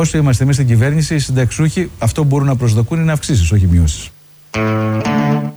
Όσο είμαστε εμείς στην κυβέρνηση, οι συνταξιούχοι αυτό που μπορούν να προσδοκούν είναι αυξήσεις, όχι μειώσεις.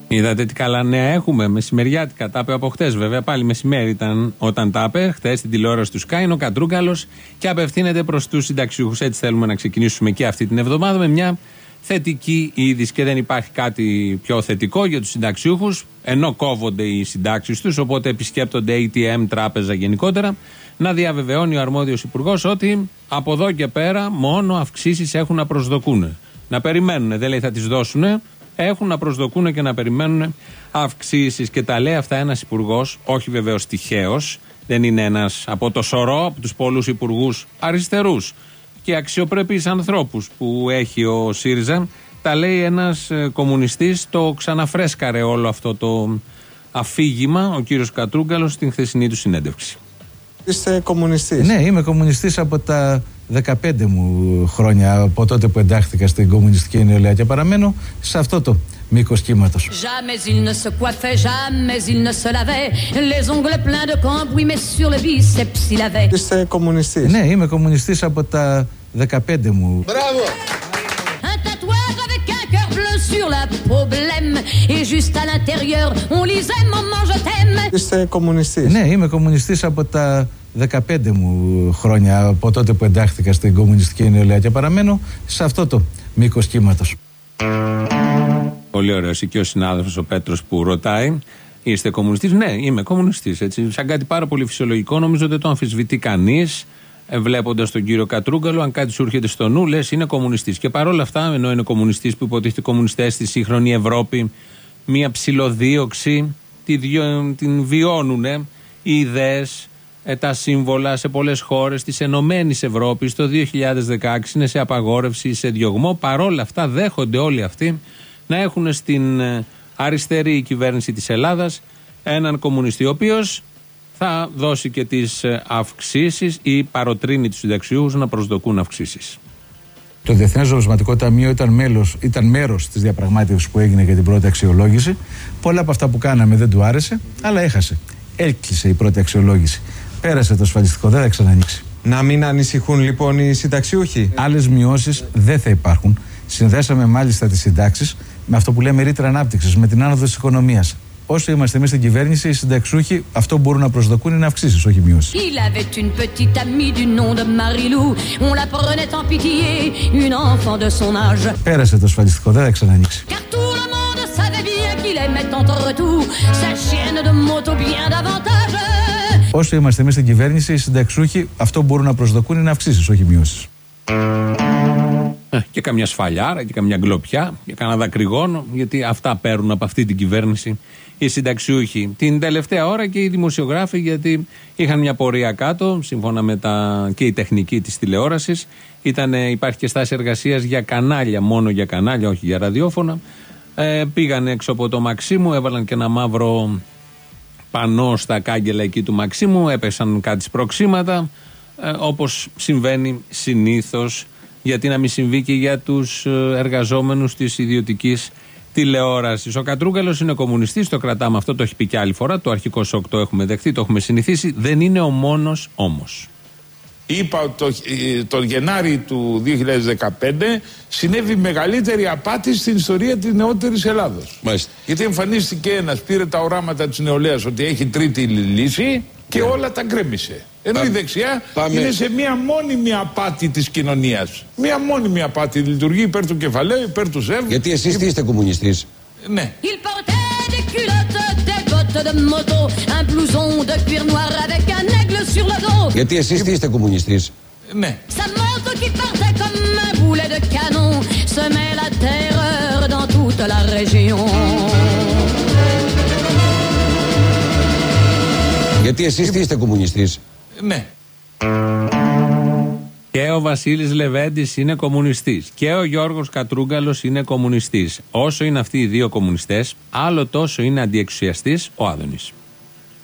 Είδατε τι καλά νέα έχουμε. Μεσημεριάτικα. Τα είπε από χτες, βέβαια. Πάλι μεσημέρι ήταν όταν τα είπε. Χθε στην τηλεόραση του Σκάιν ο Κατρούγκαλος και απευθύνεται προς τους συνταξιούχους. Έτσι θέλουμε να ξεκινήσουμε και αυτή την εβδομάδα με μια θετική είδηση. Και δεν υπάρχει κάτι πιο θετικό για τους συνταξιούχους, ενώ κόβονται οι συντάξεις τους, οπότε επισκέπτονται ATM, τράπεζα γενικότερα. Να διαβεβαιώνει ο αρμόδιος υπουργός ότι από εδώ και πέρα μόνο αυξήσεις έχουν να προσδοκούν. Να περιμένουν, δεν λέει θα τις δώσουν, έχουν να προσδοκούν και να περιμένουν αυξήσεις. Και τα λέει αυτά ένας υπουργός, όχι βεβαίως τυχαίο, δεν είναι ένας από το σωρό, από τους πολλούς υπουργούς αριστερούς και αξιοπρεπείς ανθρώπους που έχει ο ΣΥΡΙΖΑ. Τα λέει ένας ε, κομμουνιστής, το ξαναφρέσκαρε όλο αυτό το αφήγημα, ο κύριος Κατρούγκαλος, στην χθεσινή του συνέντευξη. Είστε κομμουνιστής. Ναι, είμαι κομμουνιστής από τα 15 μου χρόνια, από τότε που εντάχθηκα στην κομμουνιστική νεολαία και παραμένω σε αυτό το μήκος κύματος. Είστε κομμουνιστής. Ναι, είμαι κομμουνιστής από τα 15 μου. Μπράβο! Sur la peau blême Et juste à l'intérieur on lisait maman je t'aime Είστε κομμουνιστής. Ναι, είμαι κομμουνιστής από τα 15 μου χρόνια, από τότε που εντάχθηκα στην κομμουνιστική νεολαία και παραμένω σε αυτό το μήκος κύματος. Πολύ ωραίος. Και ο συνάδελφος ο Πέτρος που ρωτάει, Είστε κομμουνιστής; Ναι, είμαι κομμουνιστής. Σαν κάτι πάρα πολύ φυσιολογικό, νομίζω δεν το αμφισβητεί κανείς. Ε, Βλέποντας τον κύριο Κατρούγκαλο, αν κάτι σου έρχεται στο νου, λες είναι κομμουνιστής. Και παρόλα αυτά, ενώ είναι κομμουνιστής που υποτίθεται κομμουνιστές στη σύγχρονη Ευρώπη, μία ψηλοδίωξη την βιώνουν οι ιδέες, ε, τα σύμβολα σε πολλές χώρες της Ενωμένης Ευρώπης το 2016 είναι σε απαγόρευση, σε διωγμό. Παρόλα αυτά, δέχονται όλοι αυτοί να έχουν στην ε, αριστερή κυβέρνηση της Ελλάδας έναν κομμουνιστή ο οποίος θα δώσει και τις ε, αυξήσεις ή παροτρύνει τους συνταξιούχους να προσδοκούν αυξήσεις. Το Διεθνές Νομισματικό Ταμείο ήταν, μέλος, ήταν μέρος της διαπραγμάτευσης που έγινε για την πρώτη αξιολόγηση. Πολλά από αυτά που κάναμε δεν του άρεσε, αλλά έχασε. Έλκλεισε η πρώτη αξιολόγηση. Πέρασε το ασφαλιστικό, δεν θα ξανανοίξει. Να μην ανησυχούν λοιπόν οι συνταξιούχοι; Άλλες μειώσεις δεν θα υπάρχουν. Συνδέσαμε μάλιστα τις συντάξεις με αυτό που λέμε ρήτρα ανάπτυξης, με την άνοδο της οικονομίας. Όσο είμαστε εμείς στην κυβέρνηση, οι συνταξιούχοι αυτό που μπορούν να προσδοκούν είναι αυξήσεις, όχι μειώσεις. Il avait une petite amie du nom de Marilou On la prenait en pitié Une enfant de son âge Πέρασε το ασφαλιστικό, δεν θα ξανανοίξει. Car tout le monde savait bien qu'il aimait entre tout Sa chienne de moto bien davantage Όσο είμαστε εμείς στην κυβέρνηση, οι συνταξιούχοι αυτό που μπορούν να προσδοκούν είναι αυξήσεις, όχι μειώσεις. Ε, και καμιά σφαλιάρα και καμιά γκλοπιά και κανένα δακρυγόνο, γιατί αυτά παίρνουν από αυτή την κυβέρνηση οι συνταξιούχοι. Την τελευταία ώρα και οι δημοσιογράφοι, γιατί είχαν μια πορεία κάτω, σύμφωνα με τα και η τεχνική της τηλεόρασης. Υπάρχει και στάση εργασίας για κανάλια, μόνο για κανάλια, όχι για ραδιόφωνα. Ε, πήγαν έξω από το Μαξίμου, έβαλαν και ένα μαύρο πανό στα κάγκελα εκεί του Μαξίμου, έπεσαν κάτι σπροξήματα, ε, όπως συμβαίνει συνήθως γιατί να μην συμβεί και για τους ε, εργαζόμενους της ιδιωτικής τηλεόρασης. Ο Κατρούγκαλος είναι κομμουνιστής, το κρατάμε αυτό, το έχει πει και άλλη φορά, το αρχικό σοκ το έχουμε δεχτεί, το έχουμε συνηθίσει, δεν είναι ο μόνος όμως. Είπα ότι το, ε, το Γενάρη του 2015 συνέβη μεγαλύτερη απάτη στην ιστορία της νεότερης Ελλάδος. Μάλιστα. Γιατί εμφανίστηκε ένας, πήρε τα οράματα της νεολαίας ότι έχει τρίτη λύση και όλα τα γκρέμισε. Ενώ η δεξιά πάμε. είναι σε μία μόνιμη απάτη της κοινωνίας. Μία μόνιμη απάτη λειτουργεί υπέρ του κεφαλαίου, υπέρ του ΣΕΒ. Γιατί εσείς τι είστε κομμουνιστής; Ναι. des bottes de moto Un blouson de cuir noir avec un aigle sur le dos Γιατί εσείς τι είστε κομμουνιστής. Ναι. Sa moto qui partait comme un boulet de canon Semait la terreur dans toute la région Γιατί εσείς τι είστε κομμουνιστής. Ναι. Και ο Βασίλης Λεβέντης είναι κομμουνιστής. Και ο Γιώργος Κατρούγκαλος είναι κομμουνιστής. Όσο είναι αυτοί οι δύο κομμουνιστές, άλλο τόσο είναι αντιεξουσιαστής ο Άδωνης.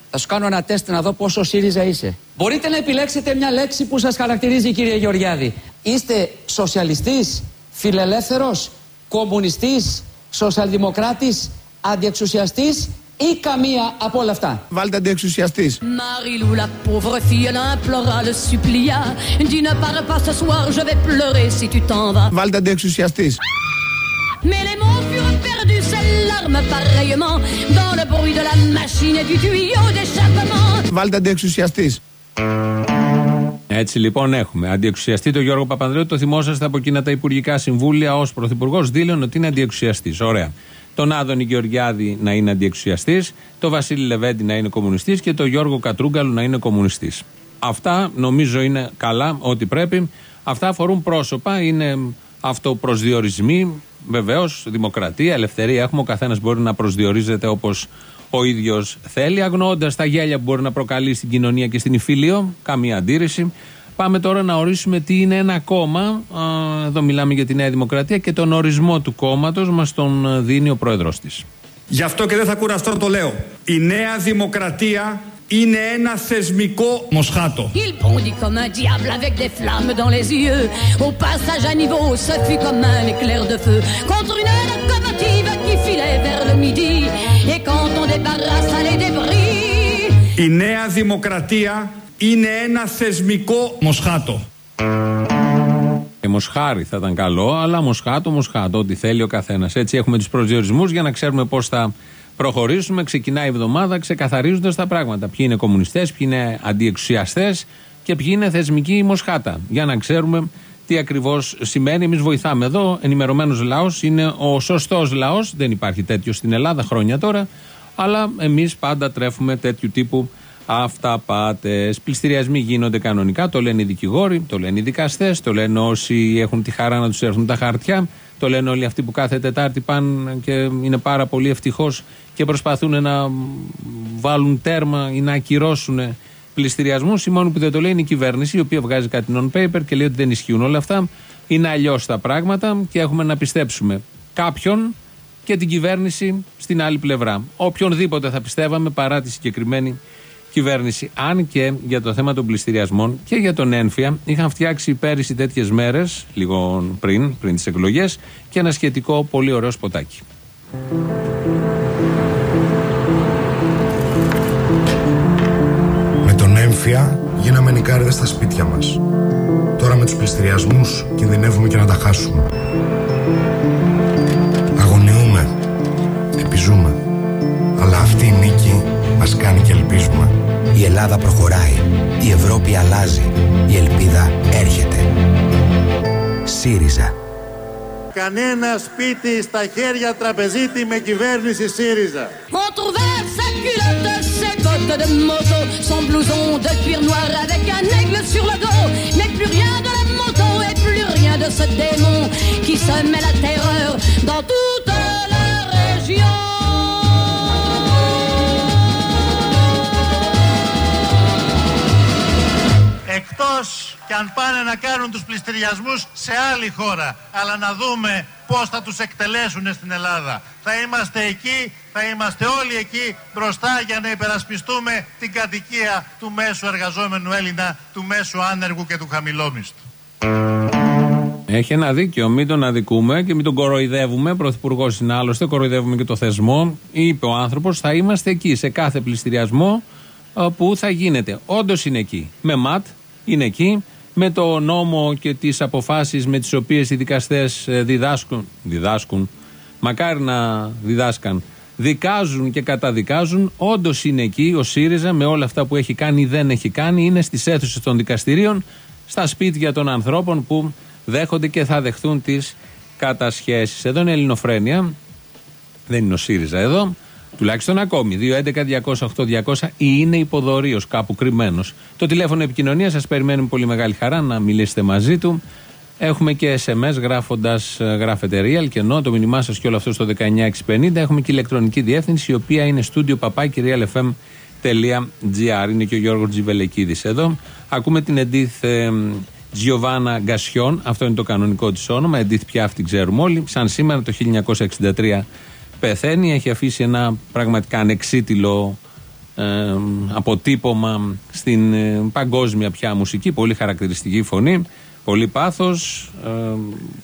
Θα σου κάνω ένα τεστ να δω πόσο ΣΥΡΙΖΑ είσαι. Μπορείτε να επιλέξετε μια λέξη που σας χαρακτηρίζει κύριε Γεωργιάδη. Είστε σοσιαλιστής, φιλελεύθερος, κομμουνιστής, σοσιαλδημοκράτης, αντιεξουσιαστής ή καμία από όλα αυτά. Βάλτε αντιεξουσιαστής. Marilou, la pauvre fille, elle implora, le supplia. Dis ne pars pas ce soir, je vais pleurer si tu t'en vas. Βάλτε αντιεξουσιαστής. Mais les mots furent perdus, ses larmes pareillement, dans le bruit de la machine et du tuyau d'échappement. Βάλτε αντιεξουσιαστής. Έτσι λοιπόν έχουμε. Αντιεξουσιαστή τον Γιώργο Παπανδρέου, το θυμόσαστε από εκείνα τα υπουργικά συμβούλια ως πρωθυπουργός, δήλωνε ότι είναι αντιεξουσιαστής. Ωραία. Τον Άδωνη Γεωργιάδη να είναι αντιεξουσιαστής, τον Βασίλη Λεβέντη να είναι κομμουνιστής και τον Γιώργο Κατρούγκαλου να είναι κομμουνιστής. Αυτά νομίζω είναι καλά, ό,τι πρέπει. Αυτά αφορούν πρόσωπα, είναι αυτοπροσδιορισμοί. Βεβαίως, δημοκρατία, ελευθερία έχουμε. Ο καθένας μπορεί να προσδιορίζεται όπως ο ίδιος θέλει, αγνοώντας τα γέλια που μπορεί να προκαλεί στην κοινωνία και στην υφήλιο. Καμία αντίρρηση. Πάμε τώρα να ορίσουμε τι είναι ένα κόμμα. Α, Εδώ μιλάμε για τη Νέα Δημοκρατία και τον ορισμό του κόμματος μας τον δίνει ο πρόεδρό της. Γι' αυτό και δεν θα κουραστώ το λέω. Η νέα δημοκρατία είναι ένα θεσμικό μοσχάτο. Il bondit comme un diable avec des flammes dans les yeux. Au passage à niveau, ce fut comme un éclair de feu contre une locomotive qui filait vers le midi. Et quand on débarrassa les débris, Η νέα δημοκρατία είναι ένα θεσμικό μοσχάτο. Και μοσχάρι θα ήταν καλό, αλλά μοσχάτο, μοσχάτο, ό,τι θέλει ο καθένας. Έτσι έχουμε τους προσδιορισμούς για να ξέρουμε πώς θα προχωρήσουμε. Ξεκινάει η εβδομάδα ξεκαθαρίζοντας τα πράγματα. Ποιοι είναι κομμουνιστές, ποιοι είναι αντιεξουσιαστές και ποιοι είναι θεσμικοί μοσχάτα. Για να ξέρουμε τι ακριβώς σημαίνει. Εμείς βοηθάμε εδώ. Ενημερωμένος λαός είναι ο σωστός λαός. Δεν υπάρχει τέτοιο στην Ελλάδα χρόνια τώρα. Αλλά εμείς πάντα τρέφουμε τέτοιου τύπου αυταπάτες. Πληστηριασμοί γίνονται κανονικά. Το λένε οι δικηγόροι, το λένε οι δικαστές, το λένε όσοι έχουν τη χαρά να τους έρθουν τα χαρτιά. Το λένε όλοι αυτοί που κάθε Τετάρτη πάνε και είναι πάρα πολύ ευτυχώς και προσπαθούν να βάλουν τέρμα ή να ακυρώσουν πληστηριασμούς. Η μόνη που δεν το λέει είναι η κυβέρνηση, η οποία βγάζει κάτι non-paper και λέει ότι δεν ισχύουν όλα αυτά. Είναι αλλιώς τα πράγματα και έχουμε να πιστέψουμε κάποιον και την κυβέρνηση στην άλλη πλευρά. Οποιονδήποτε θα πιστεύαμε παρά τη συγκεκριμένη κυβέρνηση. Αν και για το θέμα των πληστηριασμών και για τον ένφια είχαν φτιάξει πέρυσι τέτοιες μέρες, λίγο πριν, πριν τις εκλογές, και ένα σχετικό πολύ ωραίο σποτάκι. Με τον έμφυα γίναμε νικάριδες στα σπίτια μας. Τώρα με τους πληστηριασμούς κινδυνεύουμε και να τα χάσουμε. Αγωνιούμε, επιζούμε. Αλλά αυτή η νίκη μας κάνει και ελπίζουμε. Η Ελλάδα προχωράει. Η Ευρώπη αλλάζει. Η ελπίδα έρχεται. ΣΥΡΙΖΑ Κανένα σπίτι στα χέρια τραπεζίτη με κυβέρνηση ΣΥΡΙΖΑ de ce démon. Κι συμβαίνει η terreur dans toute la région. Εκτός και αν πάνε να κάνουν τους πληστηριασμούς σε άλλη χώρα. Αλλά να δούμε πώς θα τους εκτελέσουν στην Ελλάδα. Θα είμαστε εκεί, θα είμαστε όλοι εκεί μπροστά για να υπερασπιστούμε την κατοικία του μέσου εργαζόμενου Έλληνα, του μέσου άνεργου και του χαμηλόμισθου. Έχει ένα δίκιο. Μην τον αδικούμε και μην τον κοροϊδεύουμε. Πρωθυπουργός είναι άλλωστε, κοροϊδεύουμε και το θεσμό. Είπε ο άνθρωπος, θα είμαστε εκεί σε κάθε πληστηριασμό ε, που θα γίνεται. Όντως είναι εκεί. Με ΜΑΤ είναι εκεί. Με το νόμο και τις αποφάσεις με τις οποίες οι δικαστές διδάσκουν, διδάσκουν, μακάρι να διδάσκαν, δικάζουν και καταδικάζουν. Όντως είναι εκεί ο ΣΥΡΙΖΑ με όλα αυτά που έχει κάνει ή δεν έχει κάνει. Είναι στις αίθουσες των δικαστηρίων, στα σπίτια των ανθρώπων που δέχονται και θα δεχθούν τις κατασχέσεις. Εδώ είναι η Ελληνοφρένεια. Δεν είναι ο ΣΥΡΙΖΑ εδώ. Τουλάχιστον ακόμη. 2.11.208.200 ή είναι υποδορίο κάπου κρυμμένος. Το τηλέφωνο επικοινωνίας σας περιμένουμε με πολύ μεγάλη χαρά να μιλήσετε μαζί του. Έχουμε και SMS γράφοντας, γράφετε real και ενώ το μήνυμά σας και όλο αυτό στο 19650. Έχουμε και ηλεκτρονική διεύθυνση η οποία είναι studio παπάκι realfm.gr. Είναι και ο Γιώργος Τζιβελεκίδης εδώ. Ακούμε την Εντίθ Giovanna Γκασιόν. Αυτό είναι το κανονικό της όνομα. Εντίθ Πιάφ την ξέρουμε όλοι. Σαν σήμερα το 1963 πεθαίνει. Έχει αφήσει ένα πραγματικά ανεξίτηλο ε, αποτύπωμα στην ε, παγκόσμια πια μουσική. Πολύ χαρακτηριστική φωνή. Πολύ πάθος. Ε,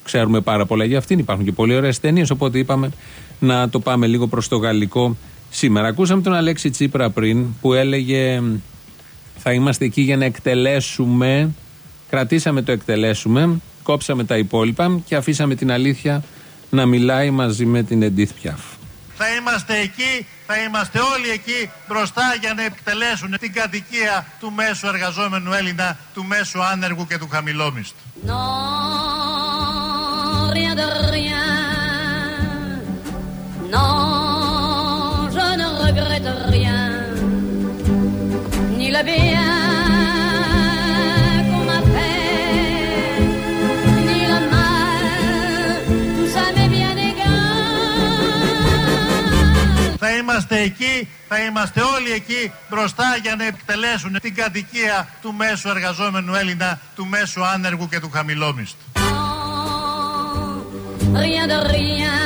ξέρουμε πάρα πολλά για αυτήν. Υπάρχουν και πολύ ωραίες ταινίες. Οπότε είπαμε να το πάμε λίγο προς το γαλλικό σήμερα. Ακούσαμε τον Αλέξη Τσίπρα πριν που έλεγε θα είμαστε εκεί για να εκτελέσουμε. Κρατήσαμε το εκτελέσουμε, κόψαμε τα υπόλοιπα και αφήσαμε την αλήθεια να μιλάει μαζί με την Εντίθ Πιάφ. Θα είμαστε εκεί, θα είμαστε όλοι εκεί μπροστά για να εκτελέσουν την κατοικία του μέσου εργαζόμενου Έλληνα, του μέσου άνεργου και του χαμηλόμιστου. Non, rien de rien. Non, je ne regrette rien. Ni le bien είμαστε εκεί, θα είμαστε όλοι εκεί μπροστά για να εκτελέσουν την κατοικία του μέσου εργαζόμενου Έλληνα, του μέσου άνεργου και του χαμηλόμιστου. Rien de rien.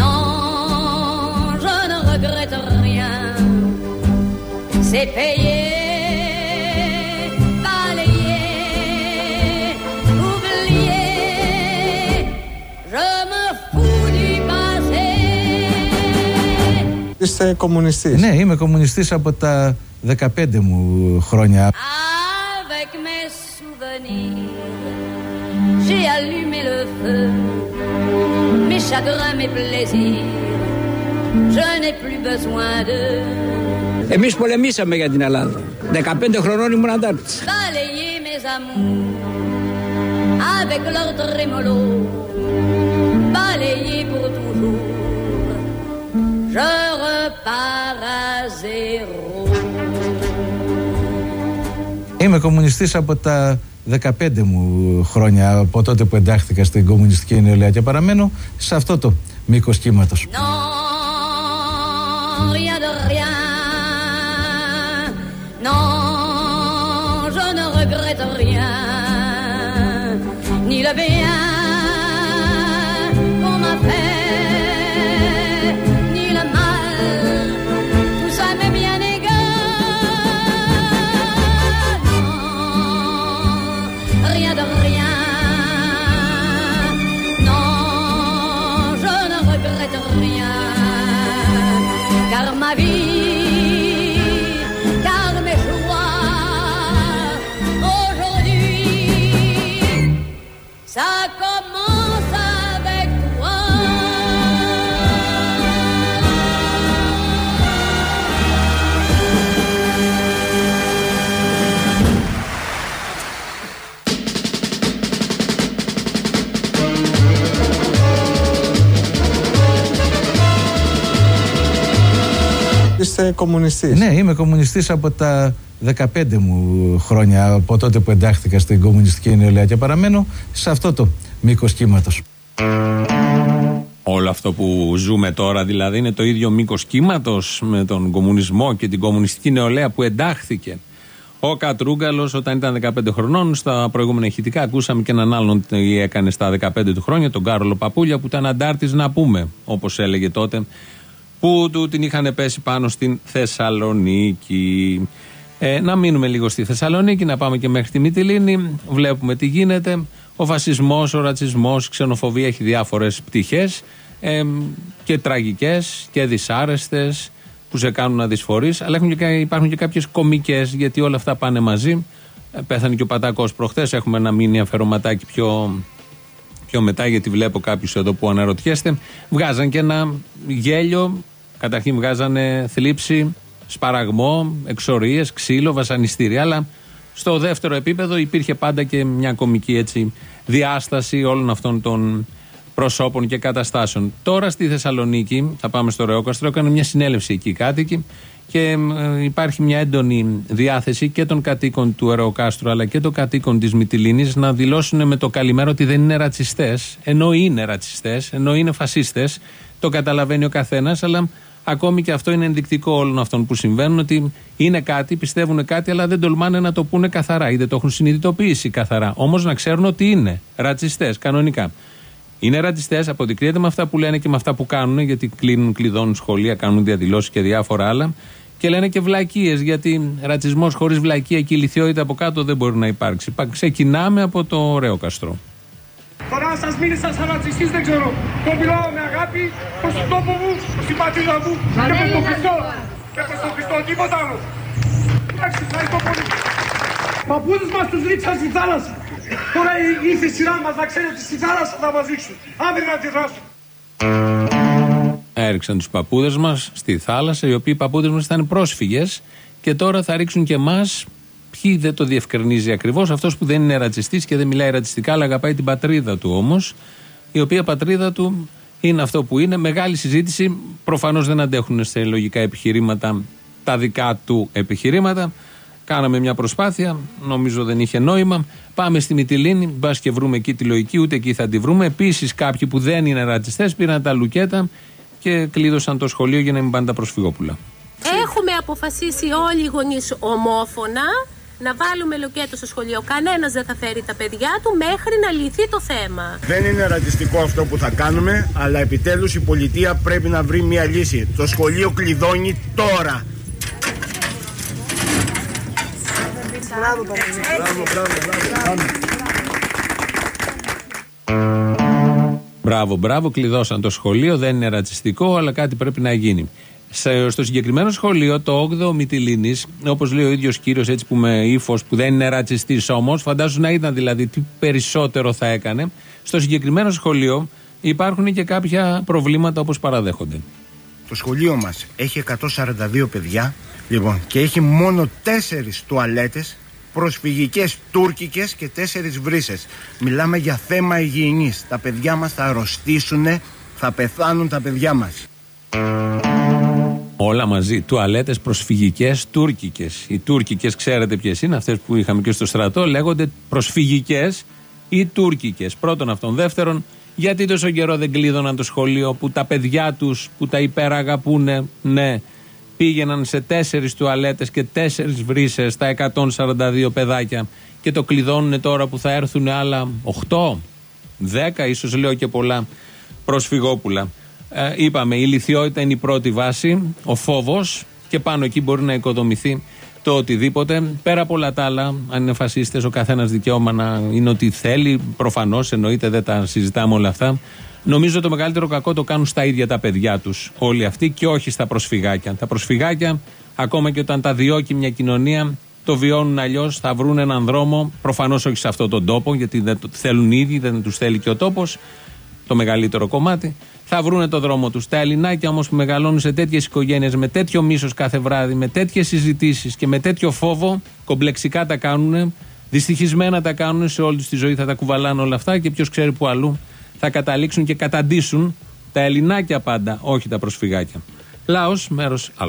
Non, je ne regrette rien. C'est payé, Είστε κομμουνιστής. Ναι, είμαι κομμουνιστής από τα 15 μου χρόνια. Avec mes souvenirs, j'ai allumé le feu. Mes chagrins, mes plaisirs, je n'ai plus besoin de Εμείς πολεμήσαμε για την Ελλάδα. 15 χρονών ήμουν αντάρτης. balayer mes amours avec leur trémolo, Je repars à zéro. Είμαι κομμουνιστής από τα 15 μου χρόνια, από τότε που εντάχθηκα στην κομμουνιστική νεολαία και παραμένω σε αυτό το μήκος κύματος. Non, rien de rien. Non, je ne regrette rien. Ni le bien Είστε κομμουνιστής. Ναι, είμαι κομμουνιστής από τα 15 μου χρόνια, από τότε που εντάχθηκα στην κομμουνιστική νεολαία και παραμένω σε αυτό το μήκος κύματος. Όλο αυτό που ζούμε τώρα δηλαδή είναι το ίδιο μήκος κύματος με τον κομμουνισμό και την κομμουνιστική νεολαία που εντάχθηκε. Ο Κατρούγκαλο, όταν ήταν 15 χρονών, στα προηγούμενα ηχητικά, ακούσαμε και έναν άλλον τι έκανε στα 15 του χρόνια, τον Κάρολο Παπούλια, που ήταν αντάρτης να πούμε, όπως έλεγε τότε, που του την είχαν πέσει πάνω στην Θεσσαλονίκη. Ε, να μείνουμε λίγο στη Θεσσαλονίκη, να πάμε και μέχρι τη Μυτιλίνη. Βλέπουμε τι γίνεται. Ο φασισμός, ο ρατσισμός, η ξενοφοβία έχει διάφορες πτυχές ε, και τραγικές και δυσάρεστες που σε κάνουν να δυσφορείς. Αλλά έχουν και, υπάρχουν και κάποιες κομικές γιατί όλα αυτά πάνε μαζί. Ε, πέθανε και ο Πατάκος προχθές. Έχουμε ένα μήνυμα αφαιρωματάκι πιο, πιο μετά, γιατί βλέπω κάποιους εδώ που αναρωτιέστε. Βγάζαν και ένα γέλιο. Καταρχήν βγάζανε θλίψη, σπαραγμό, εξορίες, ξύλο, βασανιστήρια. Αλλά στο δεύτερο επίπεδο υπήρχε πάντα και μια κομική έτσι διάσταση όλων αυτών των προσώπων και καταστάσεων. Τώρα στη Θεσσαλονίκη, θα πάμε στο Ρεόκαστρο, έκανε μια συνέλευση εκεί οι κάτοικοι και ε, υπάρχει μια έντονη διάθεση και των κατοίκων του Ρεοκάστρου αλλά και των κατοίκων της Μυτιλίνης να δηλώσουν με το καλημέρα ότι δεν είναι ρατσιστές, ενώ είναι ρατσιστές, ενώ είναι φασίστες, το καταλαβαίνει ο καθένας, αλλά ακόμη και αυτό είναι ενδεικτικό όλων αυτών που συμβαίνουν ότι είναι κάτι, πιστεύουν κάτι, αλλά δεν τολμάνε να το πούνε καθαρά ή δεν το έχουν συνειδητοποιήσει καθαρά. Όμως να ξέρουν ότι είναι ρατσιστές κανονικά. Είναι ρατσιστές, αποδεικνύεται με αυτά που λένε και με αυτά που κάνουν, γιατί κλείνουν, κλειδώνουν σχολεία, κάνουν διαδηλώσεις και διάφορα άλλα. Και λένε και βλακίες, γιατί ρατσισμός χωρίς βλακία και ηλικιότητα από κάτω δεν μπορεί να υπάρξει. Ξεκινάμε από το ωραίο καστρό. Τώρα σας μίλησα σαν ρατσιστής δεν ξέρω. Το μιλάω με αγάπη προς τον τόπο μου, στην πατρίδα μου και προς τον Χριστό. Και προς τον Χριστό, τίποτα άλλο. Εντάξει, ευχαριστώ πολύ. Παππούδες μας τους ρίξαν στη θάλασσα. Τώρα ήρθε η σειρά μας να ξέρει ότι στη θάλασσα θα μας ρίξουν. Άντε να αντιδράσουν. Έριξαν τους παππούδες μας στη θάλασσα, οι οποίοι παππούδες μας ήταν πρόσφυγες και τώρα θα ρίξουν και εμά. Ποιοι δεν το διευκρινίζει ακριβώς, αυτός που δεν είναι ρατσιστής και δεν μιλάει ρατσιστικά, αλλά αγαπάει την πατρίδα του όμως, η οποία πατρίδα του είναι αυτό που είναι. Μεγάλη συζήτηση. Προφανώς δεν αντέχουν σε λογικά επιχειρήματα τα δικά του επιχειρήματα. Κάναμε μια προσπάθεια, νομίζω δεν είχε νόημα. Πάμε στη Μυτιλίνη, μπας και βρούμε εκεί τη λογική, ούτε εκεί θα τη βρούμε. Επίσης, κάποιοι που δεν είναι ρατσιστές πήραν τα λουκέτα και κλείδωσαν το σχολείο για να μην πάνε τα προσφυγόπουλα. Έχουμε αποφασίσει όλοι οι γονείς ομόφωνα να βάλουμε λουκέτο στο σχολείο. Κανένας δεν θα φέρει τα παιδιά του μέχρι να λυθεί το θέμα. Δεν είναι ρατσιστικό αυτό που θα κάνουμε, αλλά επιτέλους η πολιτεία πρέπει να βρει μια λύση. Το σχολείο κλειδώνει τώρα. Μπράβο, μπράβο, μπράβο. Μπράβο, μπράβο, κλειδώσαν το σχολείο. Δεν είναι ρατσιστικό, αλλά κάτι πρέπει να γίνει. Σε- στο συγκεκριμένο σχολείο, το 8ο Μυτιλίνης, όπως λέει ο ίδιος κύριος, έτσι που με ύφος που δεν είναι ρατσιστής όμως, φαντάζομαι να ήταν δηλαδή τι περισσότερο θα έκανε. Στο συγκεκριμένο σχολείο υπάρχουν και κάποια προβλήματα όπως παραδέχονται. Το σχολείο μας έχει 142 παιδιά λοιπόν, και έχει μόνο 4 τουαλέτες προσφυγικές τουρκικές και 4 βρύσες. Μιλάμε για θέμα υγιεινής. Τα παιδιά μας θα αρρωστήσουν, θα πεθάνουν τα παιδιά μας. Όλα μαζί. Τουαλέτες προσφυγικές τουρκικές. Οι τουρκικές, ξέρετε ποιες είναι, αυτές που είχαμε και στο στρατό, λέγονται προσφυγικές ή τουρκικές. Πρώτον αυτόν. Δεύτερον, γιατί τόσο καιρό δεν κλείδωναν το σχολείο που τα παιδιά τους που τα υπεραγαπούνε, ναι, πήγαιναν σε τέσσερις τουαλέτες και τέσσερις βρύσες στα 142 παιδάκια και το κλειδώνουν τώρα που θα έρθουν άλλα 8, 10, ίσως λέω και πολλά προσφυγόπουλα. Ε, είπαμε, η λυθιότητα είναι η πρώτη βάση, ο φόβος και πάνω εκεί μπορεί να οικοδομηθεί το οτιδήποτε. Πέρα από όλα τα άλλα, αν είναι φασίστες, ο καθένας δικαίωμα να είναι ό,τι θέλει. Προφανώς εννοείται, δεν τα συζητάμε όλα αυτά. Νομίζω το μεγαλύτερο κακό το κάνουν στα ίδια τα παιδιά τους όλοι αυτοί και όχι στα προσφυγάκια. Τα προσφυγάκια, ακόμα και όταν τα διώκει μια κοινωνία, το βιώνουν αλλιώς. Θα βρουν έναν δρόμο, προφανώς όχι σε αυτόν τον τόπο, γιατί δεν το θέλουν οι ίδιοι, δεν τους θέλει και ο τόπος το μεγαλύτερο κομμάτι. Θα βρούνε το δρόμο τους. Τα Ελληνάκια όμως που μεγαλώνουν σε τέτοιες οικογένειες, με τέτοιο μίσος κάθε βράδυ, με τέτοιες συζητήσεις και με τέτοιο φόβο, κομπλεξικά τα κάνουν, δυστυχισμένα τα κάνουν, σε όλη τους τη ζωή θα τα κουβαλάνε όλα αυτά και ποιος ξέρει που αλλού θα καταλήξουν και καταντήσουν τα Ελληνάκια πάντα, όχι τα προσφυγάκια. Λαό, μέρος Α.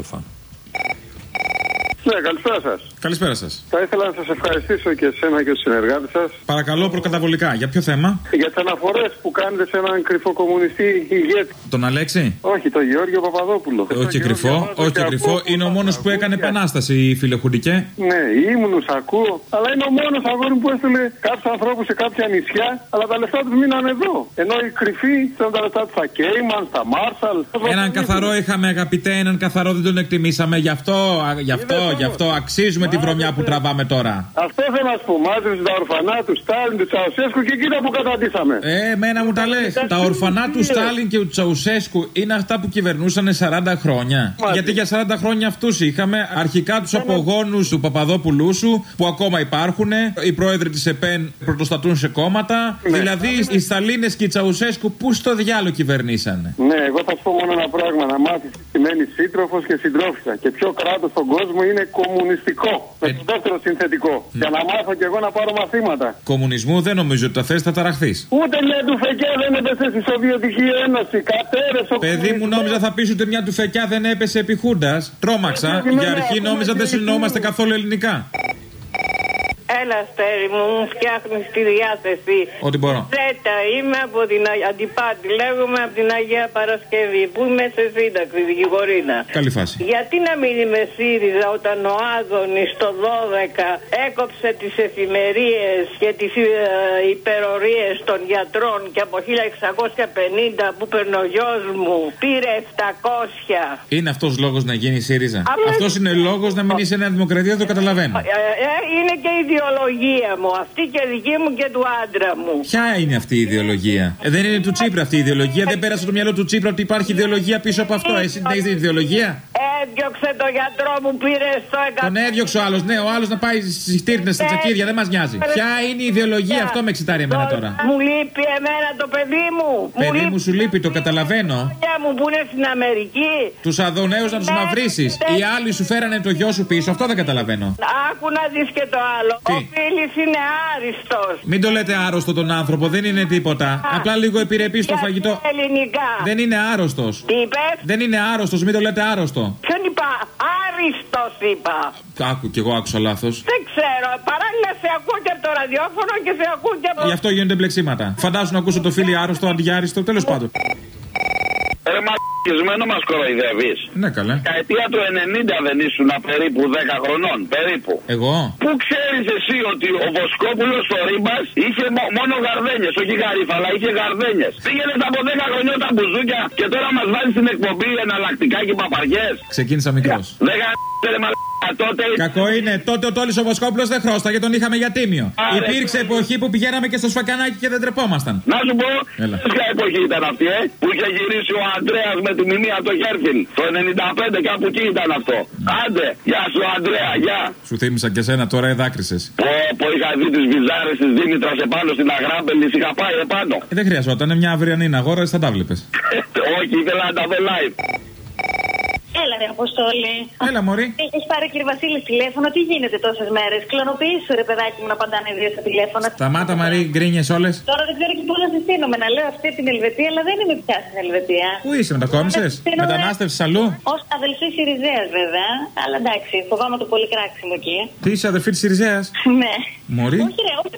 Ναι, καλησπέρα σας. Καλησπέρα σας. Θα ήθελα να σας ευχαριστήσω και εσένα και τους συνεργάτες σας Παρακαλώ προκαταβολικά. Για ποιο θέμα; για τις αναφορές που κάνετε σε έναν κρυφό κομμουνιστή ηγέτη. Τον Αλέξη; Όχι, τον Γεώργιο Παπαδόπουλο. Όχι κρυφό, όχι και κρυφό. ακούω Είναι ο μόνος που έκανε επανάσταση, φίλε Χουντικέ. Ναι, ήμουν, σ' ακούω. Αλλά είναι ο μόνος αγόρι που έστειλε κάποιους ανθρώπους σε κάποια νησιά, αλλά τα λεφτά τους μείναν εδώ. Ενώ οι κρυφοί θέλουν τα λεφτά τους στα Κέιμαν, στα Μάρσαλ. Έναν καθαρό είχαμε αγαπητέ, έναν καθαρό δεν τον εκτιμήσαμε. Γι' αυτό, α, γι' αυτό, γι' αυτό αξίζουμε τη βρωμιά που τραβάμε τώρα. Αυτό θέλω να σου πω. Μάζεψε τα ορφανά τους Στάλιν, τους Τσαουσέσκου και εκείνα που καταντήσαμε. Ε, μένα μου τα λες. Τα ορφανά τους Στάλιν και του Τσαουσέσκου είναι αυτά που κυβερνούσαν 40 χρόνια. Γιατί για 40 χρόνια αυτούς είχαμε. Αρχικά τους απογόνους του Παπαδόπουλου σου που ακόμα υπάρχουν. Οι πρόεδροι της ΕΠΕΝ πρωτοστατούν σε κόμματα. Δηλαδή οι Σταλίνες και οι Τσαουσέσκου που στο διάλογο κυβερνήσανε; Ναι, εγώ θα σου πω μόνο ένα πράγμα. Να μάθεις τι σημαίνει σύντροφος και συντρόφισσα. Και ποιο κράτος στον κόσμο είναι κομμουνιστικό. Με το δεύτερο συνθετικό. Για να μάθω κι εγώ να πάρω μαθήματα. Κομμουνισμού δεν νομίζω ότι τα θες, θα ταραχθείς. Ούτε μια τουφεκιά δεν έπεσε στη Σοβιετική Ένωση. Κατέρε ο Παιδί μου, νόμιζα θα πεις ότι μια τουφεκιά δεν έπεσε επί Χούντας. Τρόμαξα. Για αρχή νόμιζα δεν συνεννοούμαστε καθόλου ελληνικά. Έλα, Στέρι μου, μου φτιάχνεις τη διάθεση. Ό,τι μπορώ. Ζέτα, είμαι από την Α- Αντιπάτη, λέγομαι από την Αγία Παρασκευή, που είμαι σε σύνταξη, δικηγορίνα. Καλή φάση. Γιατί να μην είμαι ΣΥΡΙΖΑ όταν ο Άδωνης το 12 έκοψε τις εφημερίες και τις ε, υπερορίες των γιατρών και από 1650 που παίρνει ο γιος μου πήρε 700. Είναι αυτός λόγος να γίνει η ΣΥΡΙΖΑ. Αυτός είναι λόγος να μην είσαι Νέα Δημοκρατία, το καταλαβαίνω. Ε, ε, είναι και ιδιωτικό ιδεολογία μου. Αυτή και δική μου και του άντρα μου. Ποια είναι αυτή η ιδεολογία; Ε, δεν είναι του Τσίπρα αυτή η ιδεολογία. Δεν πέρασε το μυαλό του Τσίπρα ότι υπάρχει ιδεολογία πίσω από αυτό. Εσύ δεν έχεις ιδεολογία; Έδιωξε το γιατρό μου, πήρε στο εκατό. Τον έδιωξε ο άλλος. Ναι, ο άλλος να πάει στις τύρνες, στα τσακίδια. Δεν μας νοιάζει. Ποια είναι η ιδεολογία, αυτό με εξητάρει εμένα τώρα. Μου λείπει εμένα το παιδί μου. Παιδί μου σου λείπει, το καταλαβαίνω. Παιδιά μου που είναι στην Αμερική. Τους αδονέου να τους μαυρίσει. Οι άλλοι σου φέρανε το γιο σου πίσω. Αυτό δεν καταλαβαίνω. Άκου να δεις και το άλλο. Τι; Ο Φίλης είναι άριστος. Μην το λέτε άρρωστο τον άνθρωπο, δεν είναι τίποτα. Απλά λίγο επιρρεπής στο φαγητό. Ελληνικά. Δεν είναι άρρωστος. Τι είπες; Δεν είναι άρρωστος, μην το λέτε άρρωστο. Ποιον είπα, άριστος είπα. Άκου κι εγώ άκουσα λάθος. Δεν ξέρω, παράλληλα σε ακούω και από το ραδιόφωνο και σε ακούω και από... Γι' αυτό γίνονται μπλεξίματα. Φαντάσου να ακούσω το φίλι άρρωστο αντί για άριστο, τέλος πάντων. Ρε μαλακισμένο μας κοροϊδεύεις. Ναι, καλά. Στα αιτία του 90 δεν ήσουν περίπου 10 χρονών. Περίπου. Εγώ. Πού ξέρεις εσύ ότι ο Βοσκόπουλος στο Ρίμπας είχε μο- μόνο γαρδένιε, όχι γαρίφα, αλλά είχε γαρδένιε. Πήγαινε από 10 χρονιά τα μπουζούκια και τώρα μας βάζει στην εκπομπή εναλλακτικά και παπαριές. Ξεκίνησα μικρός. Δεν γαρίφα, ρε μαλακά τότε. Κακό είναι, τότε ο Τόλης ο Βοσκόπουλος δεν χρώσταγε, τον είχαμε για τίμιο. Άρε, Υπήρξε εποχή που πηγαίναμε και στο σφακανάκι και δεν τρεπόμασταν. Να σου πω, Έλα. ποια εποχή ήταν αυτή, ε, που είχε γυρίσει ο Αντρέα με τη μνημεία το Χέρφιλ. Το 95 κάπου εκεί ήταν αυτό. Άντε, γεια σου Αντρέα, γεια. Σου θύμισα και σένα, τώρα εδάκρισε. Πω, πω είχα δει τις βυζάρες τη Δήμητρα επάνω στην Αγράμπελη, είχα πάει επάνω. Ε, δεν χρειαζόταν, μια αυριανή αγόρας, θα τα βλέπει. Όχι, ήθελα να τα δω live. Έλα, ρε Αποστόλη. Έλα, Μωρή. Έχεις πάρει ο κύριε Βασίλη τηλέφωνο, τι γίνεται τόσες μέρες; Κλωνοποιήσου, ρε παιδάκι μου, να παντάνε δύο στα τηλέφωνα. Σταμάτα, Μαρή, γκρίνιες όλες. Τώρα δεν ξέρω και πού να συστήνομαι. Να λέω αυτή την Ελβετία, αλλά δεν είμαι πια στην Ελβετία. Πού είσαι, μετακόμισε, Συστήνομαι μετανάστευσης αλλού; Ω αδελφή Σιριζέας, βέβαια. Αλλά εντάξει, φοβάμαι το πολύ κράξιμο εκεί. Τι είσαι, αδερφή της Σιριζέας; Ναι. Μωρή. Όχι, ρε, όχι,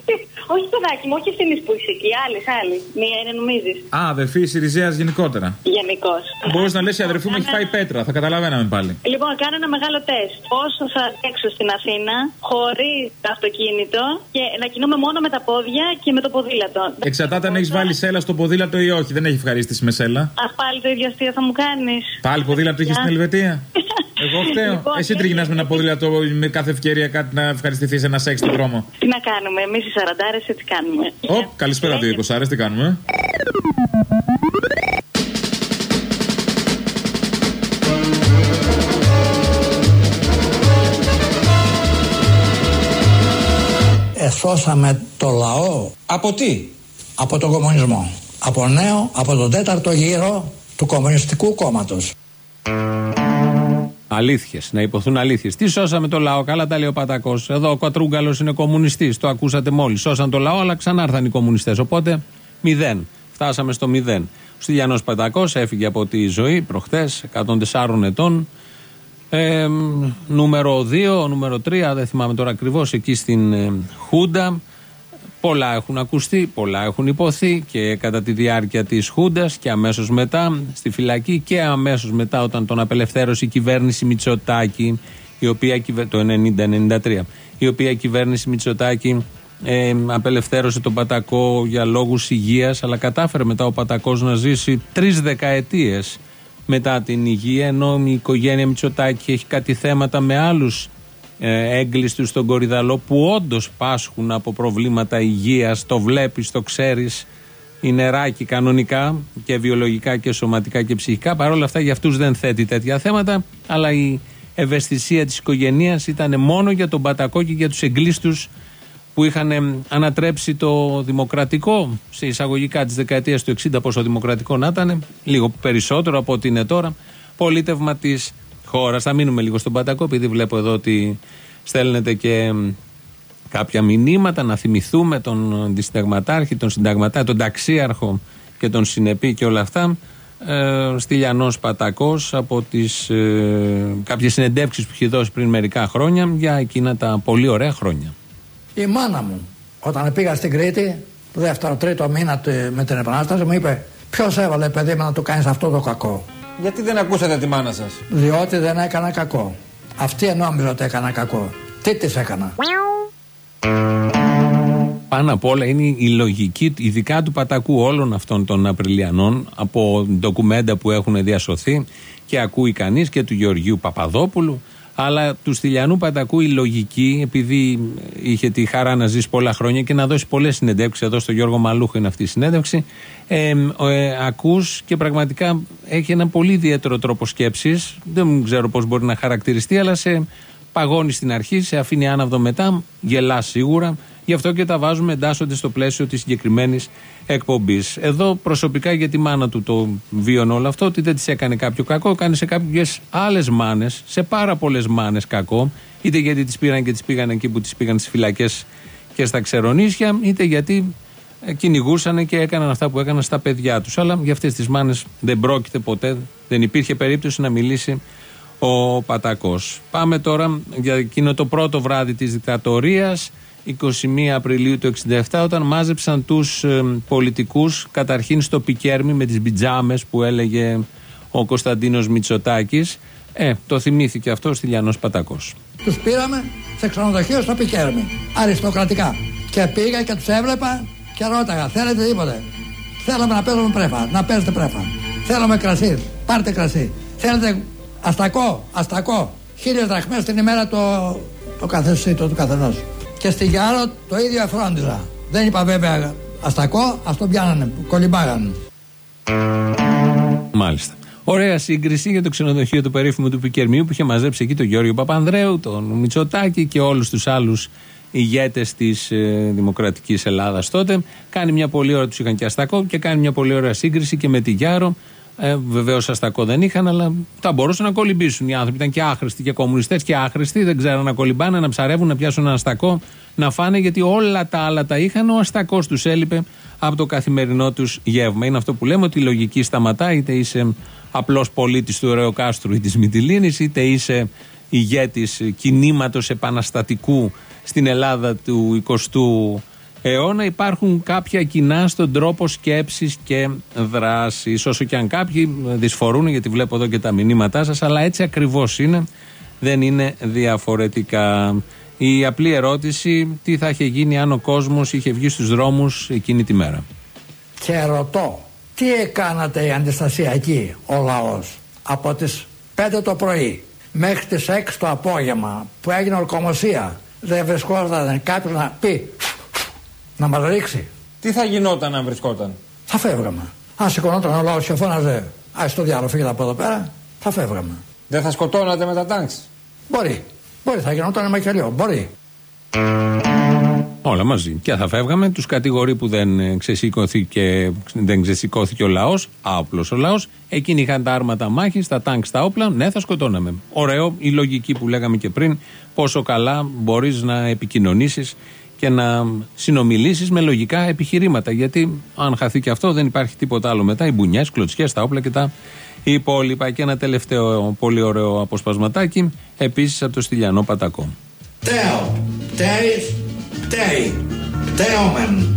όχι παιδάκι μου, όχι ευθύνης που είσαι εκεί. Άλλη, άλλη. Μία είναι, νομίζεις. Α, αδερφή Σιριζέας γενικότερα. Γενικώς. Μπορείς να λες η αδερφή μου έχει φάει πέτρα, θα καταλαβαίναμε πάλι. Λοιπόν, κάνω ένα μεγάλο τεστ. Πόσο θα αντέξω στην Αθήνα, χωρίς αυτοκίνητο και να κινούμαι μόνο με τα πόδια και με το ποδήλατο. Εξαρτάται αν έχεις βάλει σέλα στο ποδήλατο ή όχι. Δεν έχει ευχαρίστηση με σέλα. Αχ, πάλι το ίδιο αστείο θα μου κάνεις. Πάλι ποδήλατο είχες στην Ελβετία; Εγώ φταίω. Λοιπόν, Εσύ τριγυρνάς με ένα ποδήλατο με κάθε ευκαιρία κάτι να ευχαριστηθείς ένα σεξ στον δρόμο. Τι να κάνουμε, εμείς οι σαραντάρες έτσι κάνουμε. Ωπ, καλησπέρα δύο εικοσάρε, τι κάνουμε; Εσώσαμε το λαό. Από τι; Από τον κομμουνισμό. Από νέο, από τον τέταρτο γύρο του Κομμουνιστικού Κόμματος. Αλήθειες, να υποθούν αλήθειες. Τι σώσαμε το λαό, καλά τα λέει ο Πατακός. Εδώ ο Κατρούγκαλο είναι κομμουνιστής, το ακούσατε μόλις. Σώσαν το λαό, αλλά ξανά ήρθαν οι κομμουνιστές. Οπότε μηδέν. Φτάσαμε στο μηδέν. Ο Στυλιανός Πατακός έφυγε από τη ζωή προχθέ, 104 ετών. Ε, νούμερο 2, νούμερο 3, δεν θυμάμαι τώρα ακριβώς, εκεί στην ε, Χούντα. Πολλά έχουν ακουστεί, πολλά έχουν υποθεί και κατά τη διάρκεια της Χούντας και αμέσως μετά στη φυλακή και αμέσως μετά όταν τον απελευθέρωσε η κυβέρνηση Μητσοτάκη η οποία, κυβε- το 90-93 η οποία κυβέρνηση Μητσοτάκη ε, απελευθέρωσε τον Πατακό για λόγους υγείας αλλά κατάφερε μετά ο Πατακός να ζήσει τρεις δεκαετίες μετά την υγεία ενώ η οικογένεια Μητσοτάκη έχει κάτι θέματα με άλλους ε, έγκλειστους στον Κορυδαλό που όντως πάσχουν από προβλήματα υγείας. Το βλέπεις, το ξέρεις. Είναι νεράκι κανονικά και βιολογικά και σωματικά και ψυχικά. Παρ' όλα αυτά για αυτούς δεν θέτει τέτοια θέματα. Αλλά η ευαισθησία της οικογένειας ήταν μόνο για τον Πατακό και για τους εγκλείστους που είχαν ε, ανατρέψει το δημοκρατικό σε εισαγωγικά της δεκαετίας του 60, πόσο δημοκρατικό να ήταν, λίγο περισσότερο από ό,τι είναι τώρα, πολίτευμα της χώρας. Θα μείνουμε λίγο στον Πατακό, επειδή βλέπω εδώ ότι στέλνετε και μ, κάποια μηνύματα να θυμηθούμε τον αντισυνταγματάρχη, τον συνταγματάρχη, τον ταξίαρχο και τον συνεπή και όλα αυτά. Ε, Στυλιανός Πατακός από τις ε, κάποιες συνεντεύξεις που είχε δώσει πριν μερικά χρόνια για εκείνα τα πολύ ωραία χρόνια. Η μάνα μου, όταν πήγα στην Κρήτη, το δεύτερο, τρίτο μήνα τε- με την Επανάσταση, μου είπε Ποιος έβαλε παιδί μου να του κάνεις αυτό το κακό; Γιατί δεν ακούσατε τη μάνα σας; Διότι δεν έκανα κακό. Αυτή νόμιζε ότι έκανα κακό. Τι της έκανα; Πάνω απ' όλα είναι η λογική, ειδικά του Πατακού όλων αυτών των Απριλιανών, από ντοκουμέντα που έχουν διασωθεί και ακούει κανείς και του Γεωργίου Παπαδόπουλου, Αλλά του Στυλιανού Πατακού η λογική, επειδή είχε τη χαρά να ζήσει πολλά χρόνια και να δώσει πολλές συνεντεύξεις, εδώ στο Γιώργο Μαλούχο είναι αυτή η συνέντευξη, ε, ε, ακούς και πραγματικά έχει ένα πολύ ιδιαίτερο τρόπο σκέψης. Δεν ξέρω πώς μπορεί να χαρακτηριστεί, αλλά σε παγώνει στην αρχή, σε αφήνει άναυδο μετά, γελάς σίγουρα. Γι' αυτό και τα βάζουμε, εντάσσονται στο πλαίσιο της συγκεκριμένης εκπομπής. Εδώ προσωπικά για τη μάνα του το βίωνε όλο αυτό, ότι δεν της έκανε κάποιο κακό, έκανε σε κάποιες άλλες μάνες, σε πάρα πολλές μάνες κακό, είτε γιατί τις πήραν και τις πήγαν εκεί που τις πήγαν στις φυλακές και στα ξερονίσια, είτε γιατί ε, κυνηγούσαν και έκαναν αυτά που έκαναν στα παιδιά τους. Αλλά για αυτές τις μάνες δεν πρόκειται ποτέ, δεν υπήρχε περίπτωση να μιλήσει ο Πατακός. Πάμε τώρα για εκείνο το πρώτο βράδυ της δικτατορίας. 21 Απριλίου του 67 όταν μάζεψαν τους ε, πολιτικούς καταρχήν στο Πικέρμι με τις πιτζάμες που έλεγε ο Κωνσταντίνος Μητσοτάκης. Ε, το θυμήθηκε αυτό ο Στυλιανός Πατακός. Τους πήραμε σε ξενοδοχείο στο Πικέρμι αριστοκρατικά. Και πήγα και τους έβλεπα και ρώταγα θέλετε τίποτε; Θέλαμε να παίζουμε πρέφα, να παίζετε πρέφα. Θέλαμε κρασί, πάρτε κρασί. Θέλετε αστακό, αστακό. Χίλιες δραχμές την ημέρα το, το καθεσίτο του καθενός και στη Γιάρο το ίδιο εφρόντιζα. Δεν είπα βέβαια αστακό, ας το πιάνανε, κολυμπάγανε. Μάλιστα. Ωραία σύγκριση για το ξενοδοχείο του περίφημου του Πικερμίου που είχε μαζέψει εκεί τον Γιώργο Παπανδρέου, τον Μητσοτάκη και όλους τους άλλους ηγέτες της ε, Δημοκρατικής Ελλάδας τότε. Κάνει μια πολύ ωραία, τους είχαν και αστακό και κάνει μια πολύ ωραία σύγκριση και με τη Γιάρο ε, Βεβαίως αστακό δεν είχαν, αλλά θα μπορούσαν να κολυμπήσουν οι άνθρωποι. Ήταν και άχρηστοι και κομμουνιστές και άχρηστοι. Δεν ξέραν να κολυμπάνε, να ψαρεύουν, να πιάσουν ένα αστακό, να φάνε γιατί όλα τα άλλα τα είχαν. Ο αστακός τους έλειπε από το καθημερινό τους γεύμα. Είναι αυτό που λέμε ότι η λογική σταματά, είτε είσαι απλός πολίτης του Ρεοκάστρου ή της Μυτιλίνης, είτε είσαι ηγέτης κινήματος επαναστατικού στην Ελλάδα του 20ου αιώνα υπάρχουν κάποια κοινά στον τρόπο σκέψης και δράσης. Όσο και αν κάποιοι δυσφορούν, γιατί βλέπω εδώ και τα μηνύματά σας, αλλά έτσι ακριβώς είναι. Δεν είναι διαφορετικά. Η απλή ερώτηση, τι θα είχε γίνει αν ο κόσμος είχε βγει στους δρόμους εκείνη τη μέρα; Και ρωτώ, τι έκανατε η αντιστασιακή ο λαός από τις 5 το πρωί μέχρι τις 6 το απόγευμα που έγινε ορκομοσία; Δεν βρισκόταν κάποιος να πει να μας ρίξει. Τι θα γινόταν αν βρισκόταν; Θα φεύγαμε. Αν σηκωνόταν ο λαός και φώναζε, Α το διάλογο, φύγετε από εδώ πέρα, θα φεύγαμε. Δεν θα σκοτώνατε με τα τάγκς; Μπορεί. Μπορεί, θα γινόταν μακελιό. Μπορεί. Όλα μαζί. Και θα φεύγαμε. Τους κατηγορεί που δεν ξεσηκώθηκε, δεν ξεσηκώθηκε ο λαός, άπλος ο λαός. Εκείνοι είχαν τα άρματα μάχης, τα τάγκς, τα όπλα. Ναι, θα σκοτώναμε. Ωραίο η λογική που λέγαμε και πριν. Πόσο καλά μπορείς να επικοινωνήσεις και να συνομιλήσεις με λογικά επιχειρήματα. Γιατί αν χαθεί και αυτό, δεν υπάρχει τίποτα άλλο μετά. Οι μπουνιές, κλωτσιές, τα όπλα και τα υπόλοιπα. Και ένα τελευταίο πολύ ωραίο αποσπασματάκι, επίσης από το Στυλιανό Πατακό. Τέο, τέι, τέι, τέομεν,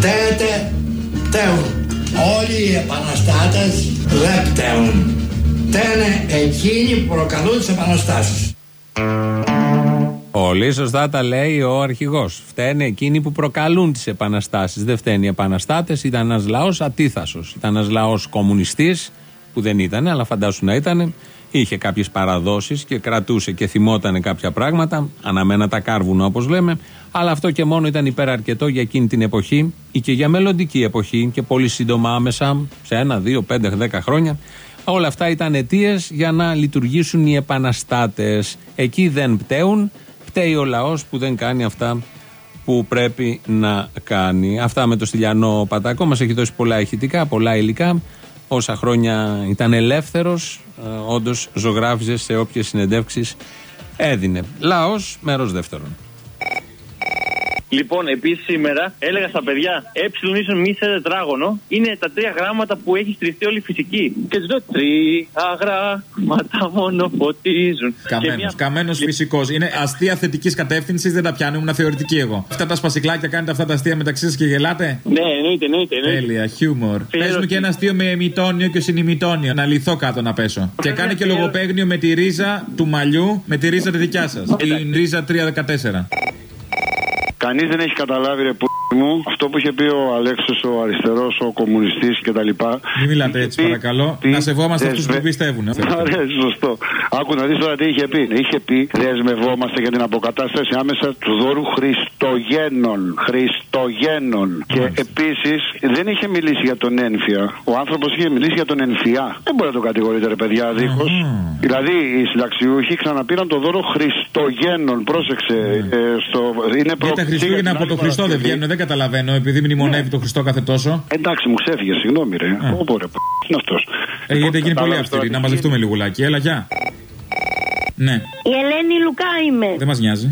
τέτε, τέουν. Όλοι οι επαναστάτες δεν πταίουν. Τένε εκείνοι που προκαλούν τις επαναστάσεις. Πολύ σωστά τα λέει ο αρχηγός. Φταίνε εκείνοι που προκαλούν τις επαναστάσεις. Δεν φταίνει οι επαναστάτες. Ήταν ένας λαός ατίθασος. Ήταν ένας λαός κομμουνιστής, που δεν ήταν, αλλά φαντάσου να ήταν. Είχε κάποιες παραδόσεις και κρατούσε και θυμότανε κάποια πράγματα. Αναμένα τα κάρβουνα, όπως λέμε. Αλλά αυτό και μόνο ήταν υπεραρκετό για εκείνη την εποχή ή και για μελλοντική εποχή και πολύ σύντομα άμεσα, σε ένα, δύο, πέντε, δέκα χρόνια. Όλα αυτά ήταν αιτίες για να λειτουργήσουν οι επαναστάτες. Εκεί δεν πταίουν φταίει ο λαός που δεν κάνει αυτά που πρέπει να κάνει. Αυτά με το Στυλιανό Πατακό μας έχει δώσει πολλά ηχητικά, πολλά υλικά. Όσα χρόνια ήταν ελεύθερος, ε, όντως ζωγράφιζε σε όποιες συνεντεύξεις έδινε. Λαός, μέρος δεύτερον. Λοιπόν, επίσης σήμερα έλεγα στα παιδιά, ε ίσον μη σε τετράγωνο είναι τα τρία γράμματα που έχει στριχτεί όλη η φυσική. Και του λέω τρία γράμματα μόνο φωτίζουν. Καμένος, μια... καμένος φυσικός. Είναι αστεία θετικής κατεύθυνσης, δεν τα πιάνω, ήμουν θεωρητική εγώ. Αυτά τα σπασικλάκια κάνετε αυτά τα αστεία μεταξύ σας και γελάτε; Ναι, εννοείται, εννοείται. Τέλεια, χιούμορ. Πες μου και ένας αστείο με εμιτόνιο και συνημιτόνιο. Να λυθώ κάτω να πέσω. Και κάνει και λογοπαίγνιο με τη ρίζα του μαλλιού, με τη ρίζα τη δικιά σας. Την ρίζα 314. Κανείς δεν έχει καταλάβει, ρε που μου, αυτό που είχε πει ο Αλέξος, ο αριστερός, ο κομμουνιστής κτλ. Μην μιλάτε έτσι, παρακαλώ. Να σεβόμαστε αυτούς που πιστεύουν. Ωραία, σωστό. Άκου να δεις τώρα τι είχε πει. Είχε πει δεσμευόμαστε για την αποκατάσταση άμεσα του δώρου Χριστογέννων. Χριστογέννων. Και επίσης δεν είχε μιλήσει για τον ένφια. Ο άνθρωπος είχε μιλήσει για τον ενφιά. Δεν μπορεί να το κατηγορείτε, ρε παιδιά, δίχω. Δηλαδή οι συνταξιούχοι ξαναπήραν το δώρο Χριστογέννων. Πρόσεξε. Ε, στο... Είναι Γιατί τα Χριστούγεννα από το Χριστό δεν βγαίνουν, δεν καταλαβαίνω, επειδή μνημονεύει το Χριστό κάθε τόσο. Εντάξει, μου ξέφυγε, συγγνώμη, ρε. Όπο ρε, π- είναι αυτός. Ε, γιατί γίνει πολύ αυστηρή. Να μαζευτούμε λιγουλάκι. Έλα, γεια. Ναι, Η Ελένη Λουκά είμαι. δεν μας νοιάζει.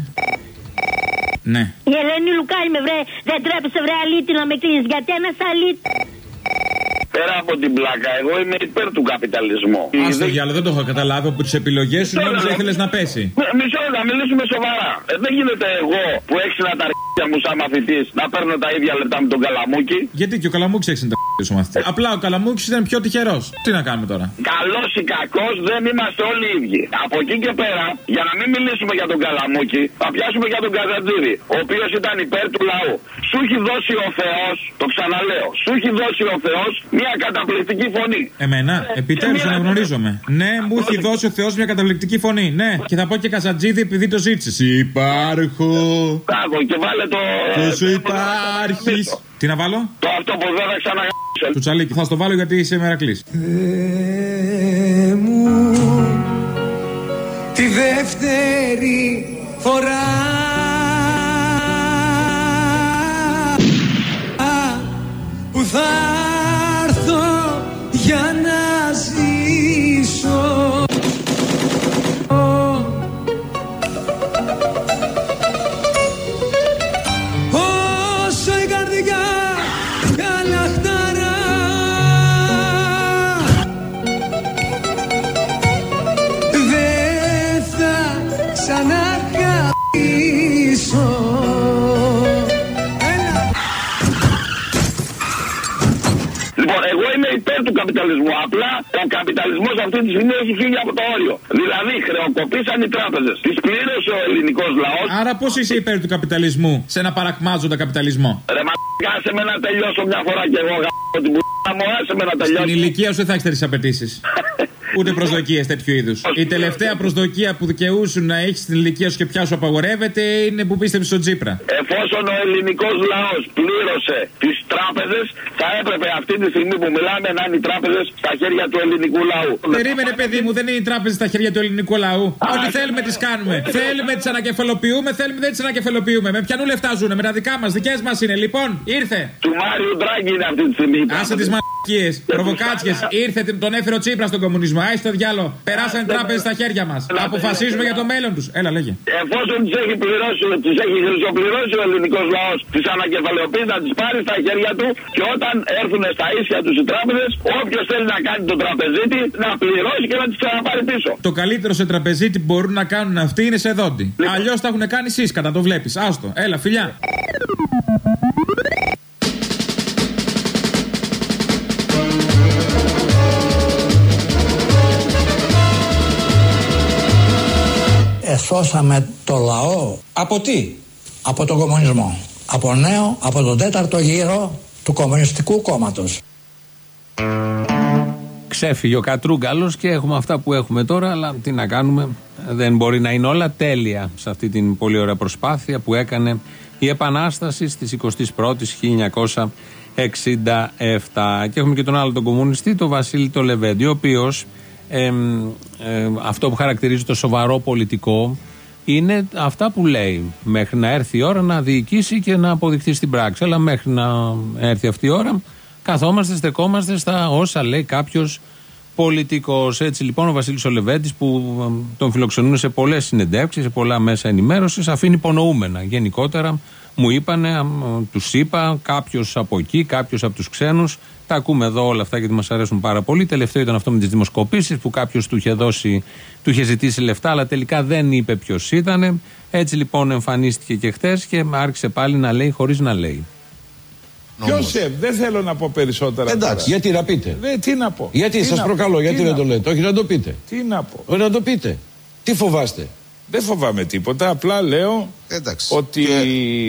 Ναι. Η Ελένη Λουκά είμαι, βρε. Δεν τρέπεσαι, βρε, αλήτη να με κλείσει. Γιατί ένας αλήτη. Πέρα από την πλάκα, εγώ είμαι υπέρ του καπιταλισμού. Α το διάλογο, δεν το έχω καταλάβει. Από τις επιλογές σου νόμιζα ήθελες να πέσει. Μ- Μισό λεπτό, να μιλήσουμε σοβαρά. Ε, δεν γίνεται εγώ που έξινα τα αρχίδια μου σαν μαθητής να παίρνω τα ίδια λεπτά με τον Καλαμούκι. Γιατί και ο Καλαμούκης έχει τα ο μαθητή. Απλά ο Καλαμούκης ήταν πιο τυχερός. Τι να κάνουμε τώρα; Καλός ή κακός δεν είμαστε όλοι ίδιοι. Από εκεί και πέρα, για να μην μιλήσουμε για τον Καλαμούκι, θα πιάσουμε για τον Καζατζίδη, ο οποίος ήταν υπέρ του λαού. Σου έχει δώσει ο Θεός, το ξαναλέω, σου έχει δώσει ο Θεός μια καταπληκτική φωνή. Εμένα, επιτέλους αναγνωρίζομαι. Ναι, μου έχει δώσει ο Θεός μια καταπληκτική φωνή. Ναι, και θα πω και Καζατζίδη επειδή το ζήτησες. Υπάρχω. Μπράβο, και βάλε το. Και σου υπάρχεις. Τι να βάλω; Το αυτό που δεν θα ξαναγράψω. Του τσαλίκι. Θα στο βάλω γιατί είσαι μερακλή. Θεέ μου τη δεύτερη φορά καπιταλισμού. Απλά ο καπιταλισμός αυτή τη στιγμή έχει φύγει από το όριο. Δηλαδή, χρεοκοπήσαν οι τράπεζες. Τις πλήρωσε ο ελληνικός λαός. Άρα πώς είσαι υπέρ του καπιταλισμού σε ένα παρακμάζοντα καπιταλισμό; Ρε μα κάσε με να τελειώσω μια φορά και εγώ γάμω την πουτα μου, άσε με να Στην τελειώσω. ηλικία σου δεν θα έχεις τέτοιες απαιτήσεις. Ούτε προσδοκίε τέτοιου είδου. Η τελευταία προσδοκία που δικαιούσουν να έχει στην ηλικία σου και πια σου απαγορεύεται είναι που πίστευε στον Τζίπρα. Εφόσον ο ελληνικό λαό πλήρωσε τι τράπεζε, θα έπρεπε αυτή τη στιγμή που μιλάμε να είναι οι τράπεζε στα χέρια του ελληνικού λαού. Περίμενε, παιδί μου, δεν είναι οι τράπεζε στα χέρια του ελληνικού λαού. Ό,τι θέλουμε τι κάνουμε. θέλουμε τι ανακεφαλοποιούμε, θέλουμε δεν τι ανακεφαλοποιούμε. Με ποιανού λεφτά ζουνε, με τα δικά μα, δικέ μα είναι. Λοιπόν, ήρθε. Του Μάριου Ντράγκη είναι αυτή τη στιγμή. Άσε τι μαλακίε, προβοκάτσιε. Ήρθε, τον έφερε ο Τσίπρα στον κομμουνισμό. Άι στο διάλο. Περάσαν οι τράπεζες στα χέρια μας. Αποφασίζουμε για το μέλλον τους. Έλα, λέγε. Εφόσον τι έχει πληρώσει, τι έχει χρυσοπληρώσει ο ελληνικός λαός, τις ανακεφαλαιοποιεί να τις πάρει στα χέρια του και όταν έρθουν στα ίσια τους οι τράπεζες, όποιος θέλει να κάνει τον τραπεζίτη να πληρώσει και να τις ξαναπάρει πίσω. Το καλύτερο σε τραπεζίτη που μπορούν να κάνουν αυτοί είναι σε δόντι. Αλλιώς τα έχουν κάνει σύσκατα, το βλέπεις. Άστο. Έλα, φιλιά. Εσώσαμε το λαό. Από τι; Από τον κομμουνισμό. Από νέο, από τον τέταρτο γύρο του Κομμουνιστικού Κόμματος. Ξέφυγε ο Κατρούγκαλος και έχουμε αυτά που έχουμε τώρα, αλλά τι να κάνουμε. Δεν μπορεί να είναι όλα τέλεια σε αυτή την πολύ ωραία προσπάθεια που έκανε η Επανάσταση στις 21η 1967. Και έχουμε και τον άλλο τον κομμουνιστή, τον Βασίλη το Λεβέντη, ο οποίο αυτό που χαρακτηρίζει το σοβαρό πολιτικό είναι αυτά που λέει. Μέχρι να έρθει η ώρα να διοικήσει και να αποδειχθεί στην πράξη. Αλλά μέχρι να έρθει αυτή η ώρα, καθόμαστε, στεκόμαστε στα όσα λέει κάποιος πολιτικός. Έτσι λοιπόν ο Βασίλης Ολεβέντης, που εμ, τον φιλοξενούν σε πολλές συνεντεύξεις, σε πολλά μέσα ενημέρωσης, αφήνει υπονοούμενα. Γενικότερα μου είπανε, τους είπα, κάποιος από εκεί, κάποιος από τους ξένους. Τα ακούμε εδώ όλα αυτά γιατί μας αρέσουν πάρα πολύ. Τελευταίο ήταν αυτό με τις δημοσκοπήσεις που κάποιος του είχε δώσει, του είχε ζητήσει λεφτά, αλλά τελικά δεν είπε ποιος ήταν. Έτσι λοιπόν εμφανίστηκε και χθες και άρχισε πάλι να λέει χωρίς να λέει. Ιωσέφ, δεν θέλω να πω περισσότερα. Εντάξει, τώρα. γιατί να πείτε; Ε, τι να πω; Γιατί, Τι σας να προκαλώ, πω, γιατί τι δεν να το πω; λέτε; Όχι, να το πείτε. Τι να πω; Όχι, να το πείτε. Τι φοβάστε; Δεν φοβάμαι τίποτα. Απλά λέω ότι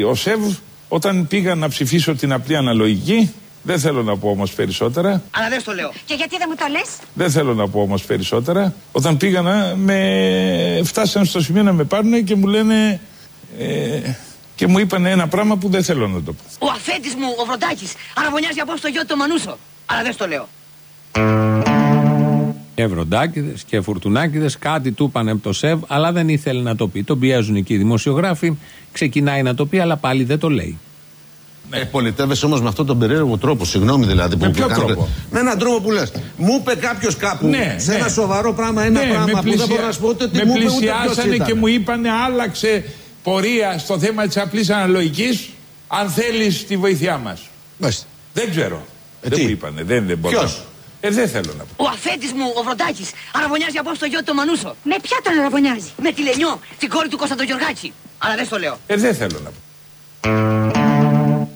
ο ΣΕΒ όταν πήγα να ψηφίσω την απλή αναλογική Δεν θέλω να πω όμως περισσότερα. Αλλά δεν στο λέω. Και γιατί δεν μου το λες; Δεν θέλω να πω όμως περισσότερα. Όταν πήγανα, με... φτάσαν στο σημείο να με πάρουν και μου λένε. Ε, και μου είπαν ένα πράγμα που δεν θέλω να το πω. Ο αφέτη μου, ο Βροντάκης, αραβωνιάζει από στο γιο του Μανούσο. Αλλά δεν στο λέω. Και βροντάκιδε και φουρτουνάκιδε, κάτι του είπαν από το ΣΕΒ, αλλά δεν ήθελε να το πει. Τον πιέζουν εκεί οι δημοσιογράφοι, ξεκινάει να το πει, αλλά πάλι δεν το λέει. Ε, πολιτεύεσαι όμως με αυτόν τον περίεργο τρόπο. Συγγνώμη δηλαδή. Με που ποιο κάνετε. τρόπο; Με έναν τρόπο που λες. Μου είπε κάποιος κάπου Ναι, σε ναι. ένα σοβαρό πράγμα ένα Ναι, πράγμα με που δεν πλησια- μπορώ να σου πω ούτε τι με μου είπε ούτε ποιος πλησιάσανε ήταν. και μου είπανε άλλαξε πορεία στο θέμα της απλής αναλογικής αν θέλεις τη βοήθειά μας. Μάλιστα. Δεν ξέρω. Ε, δεν τι; μου είπανε. Δεν, δεν μπορώ. Ποιος; να πω. Ε, δεν θέλω να πω. Ο αφέτης μου, ο Βροντάκης, αραβωνιάζει από στο γιο του Μανούσο. Με ποια τον αραβωνιάζει; Με τη Λενιό, την κόρη του Κώστα τον Γιωργάκη. Αλλά δεν στο λέω. Ε, δεν θέλω να πω.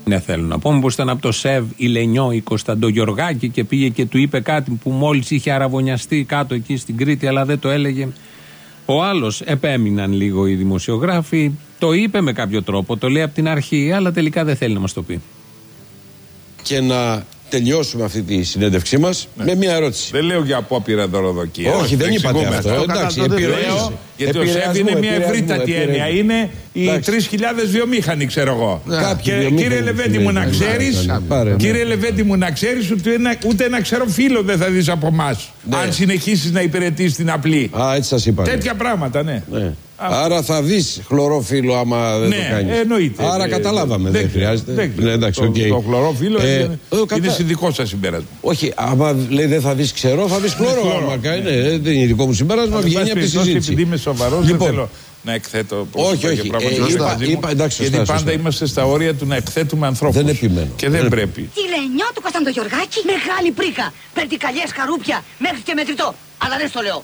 Ναι, θέλω να πω. Μήπως ήταν από το ΣΕΒ η Λενιό, η Κωνσταντογιοργάκη και πήγε και του είπε κάτι που μόλις είχε αραβωνιαστεί κάτω εκεί στην Κρήτη, αλλά δεν το έλεγε. Ο άλλος επέμειναν λίγο οι δημοσιογράφοι. Το είπε με κάποιο τρόπο, το λέει από την αρχή, αλλά τελικά δεν θέλει να μας το πει. Και να τελειώσουμε αυτή τη συνέντευξή μας με μια ερώτηση. Δεν λέω για απόπειρα δωροδοκίας. Όχι, δεν είπατε εξηγούμε αυτό. Εντάξει, Λέω, επηρεασμό. γιατί ο ΣΕΒ είναι μια ευρύτατη έννοια. Είναι οι 3.000 βιομήχανοι, ξέρω εγώ. Κάποιοι Και βιομήχανοι κύριε Λεβέντη μου, να σημαίνει. ξέρεις, Πάρε, πάρε, ναι. κύριε Λεβέντη μου, να ξέρεις ότι ένα, ούτε ένα ξερό φύλλο δεν θα δεις από εμάς. Ναι. Αν συνεχίσεις να υπηρετείς την απλή. Α, έτσι σας είπα. Τέτοια πράγματα, ναι. Ναι. Άρα θα δεις χλωρόφυλλο άμα δεν Ναι, το κάνεις. εννοείται. Άρα Ε, καταλάβαμε, δεν, δεν χρειάζεται. δεν Ναι, εντάξει, το, οκ. το χλωρόφυλλο Ε, είναι, ε, κατά- είναι δικό σας συμπέρασμα. Όχι, άμα λέει δεν θα δεις ξερό, θα δεις χλωρό. χλωρό, Άμα κάνει, ναι. ναι, δεν είναι δικό μου συμπέρασμα, Αλλά, εν βγαίνει πάση από τη περιπτώσει, συζήτηση. Επειδή είμαι σοβαρός, δεν Λοιπόν, θέλω να εκθέτω Όχι, πρόσωπα όχι. και πράγματα Ε, στο είπα- μαζί μου, είπα- εντάξει, Γιατί σωστά, πάντα σωστά. είμαστε στα όρια του να εκθέτουμε ανθρώπους. Δεν επιμένω. Και δεν Δεν πρέπει. Τη Λενιό του Κωνσταντογιοργάκη. Μεγάλη πρίκα. Περτικαλιέ, καρούπια, μέχρι και μετρητό. Αλλά δεν στο λέω.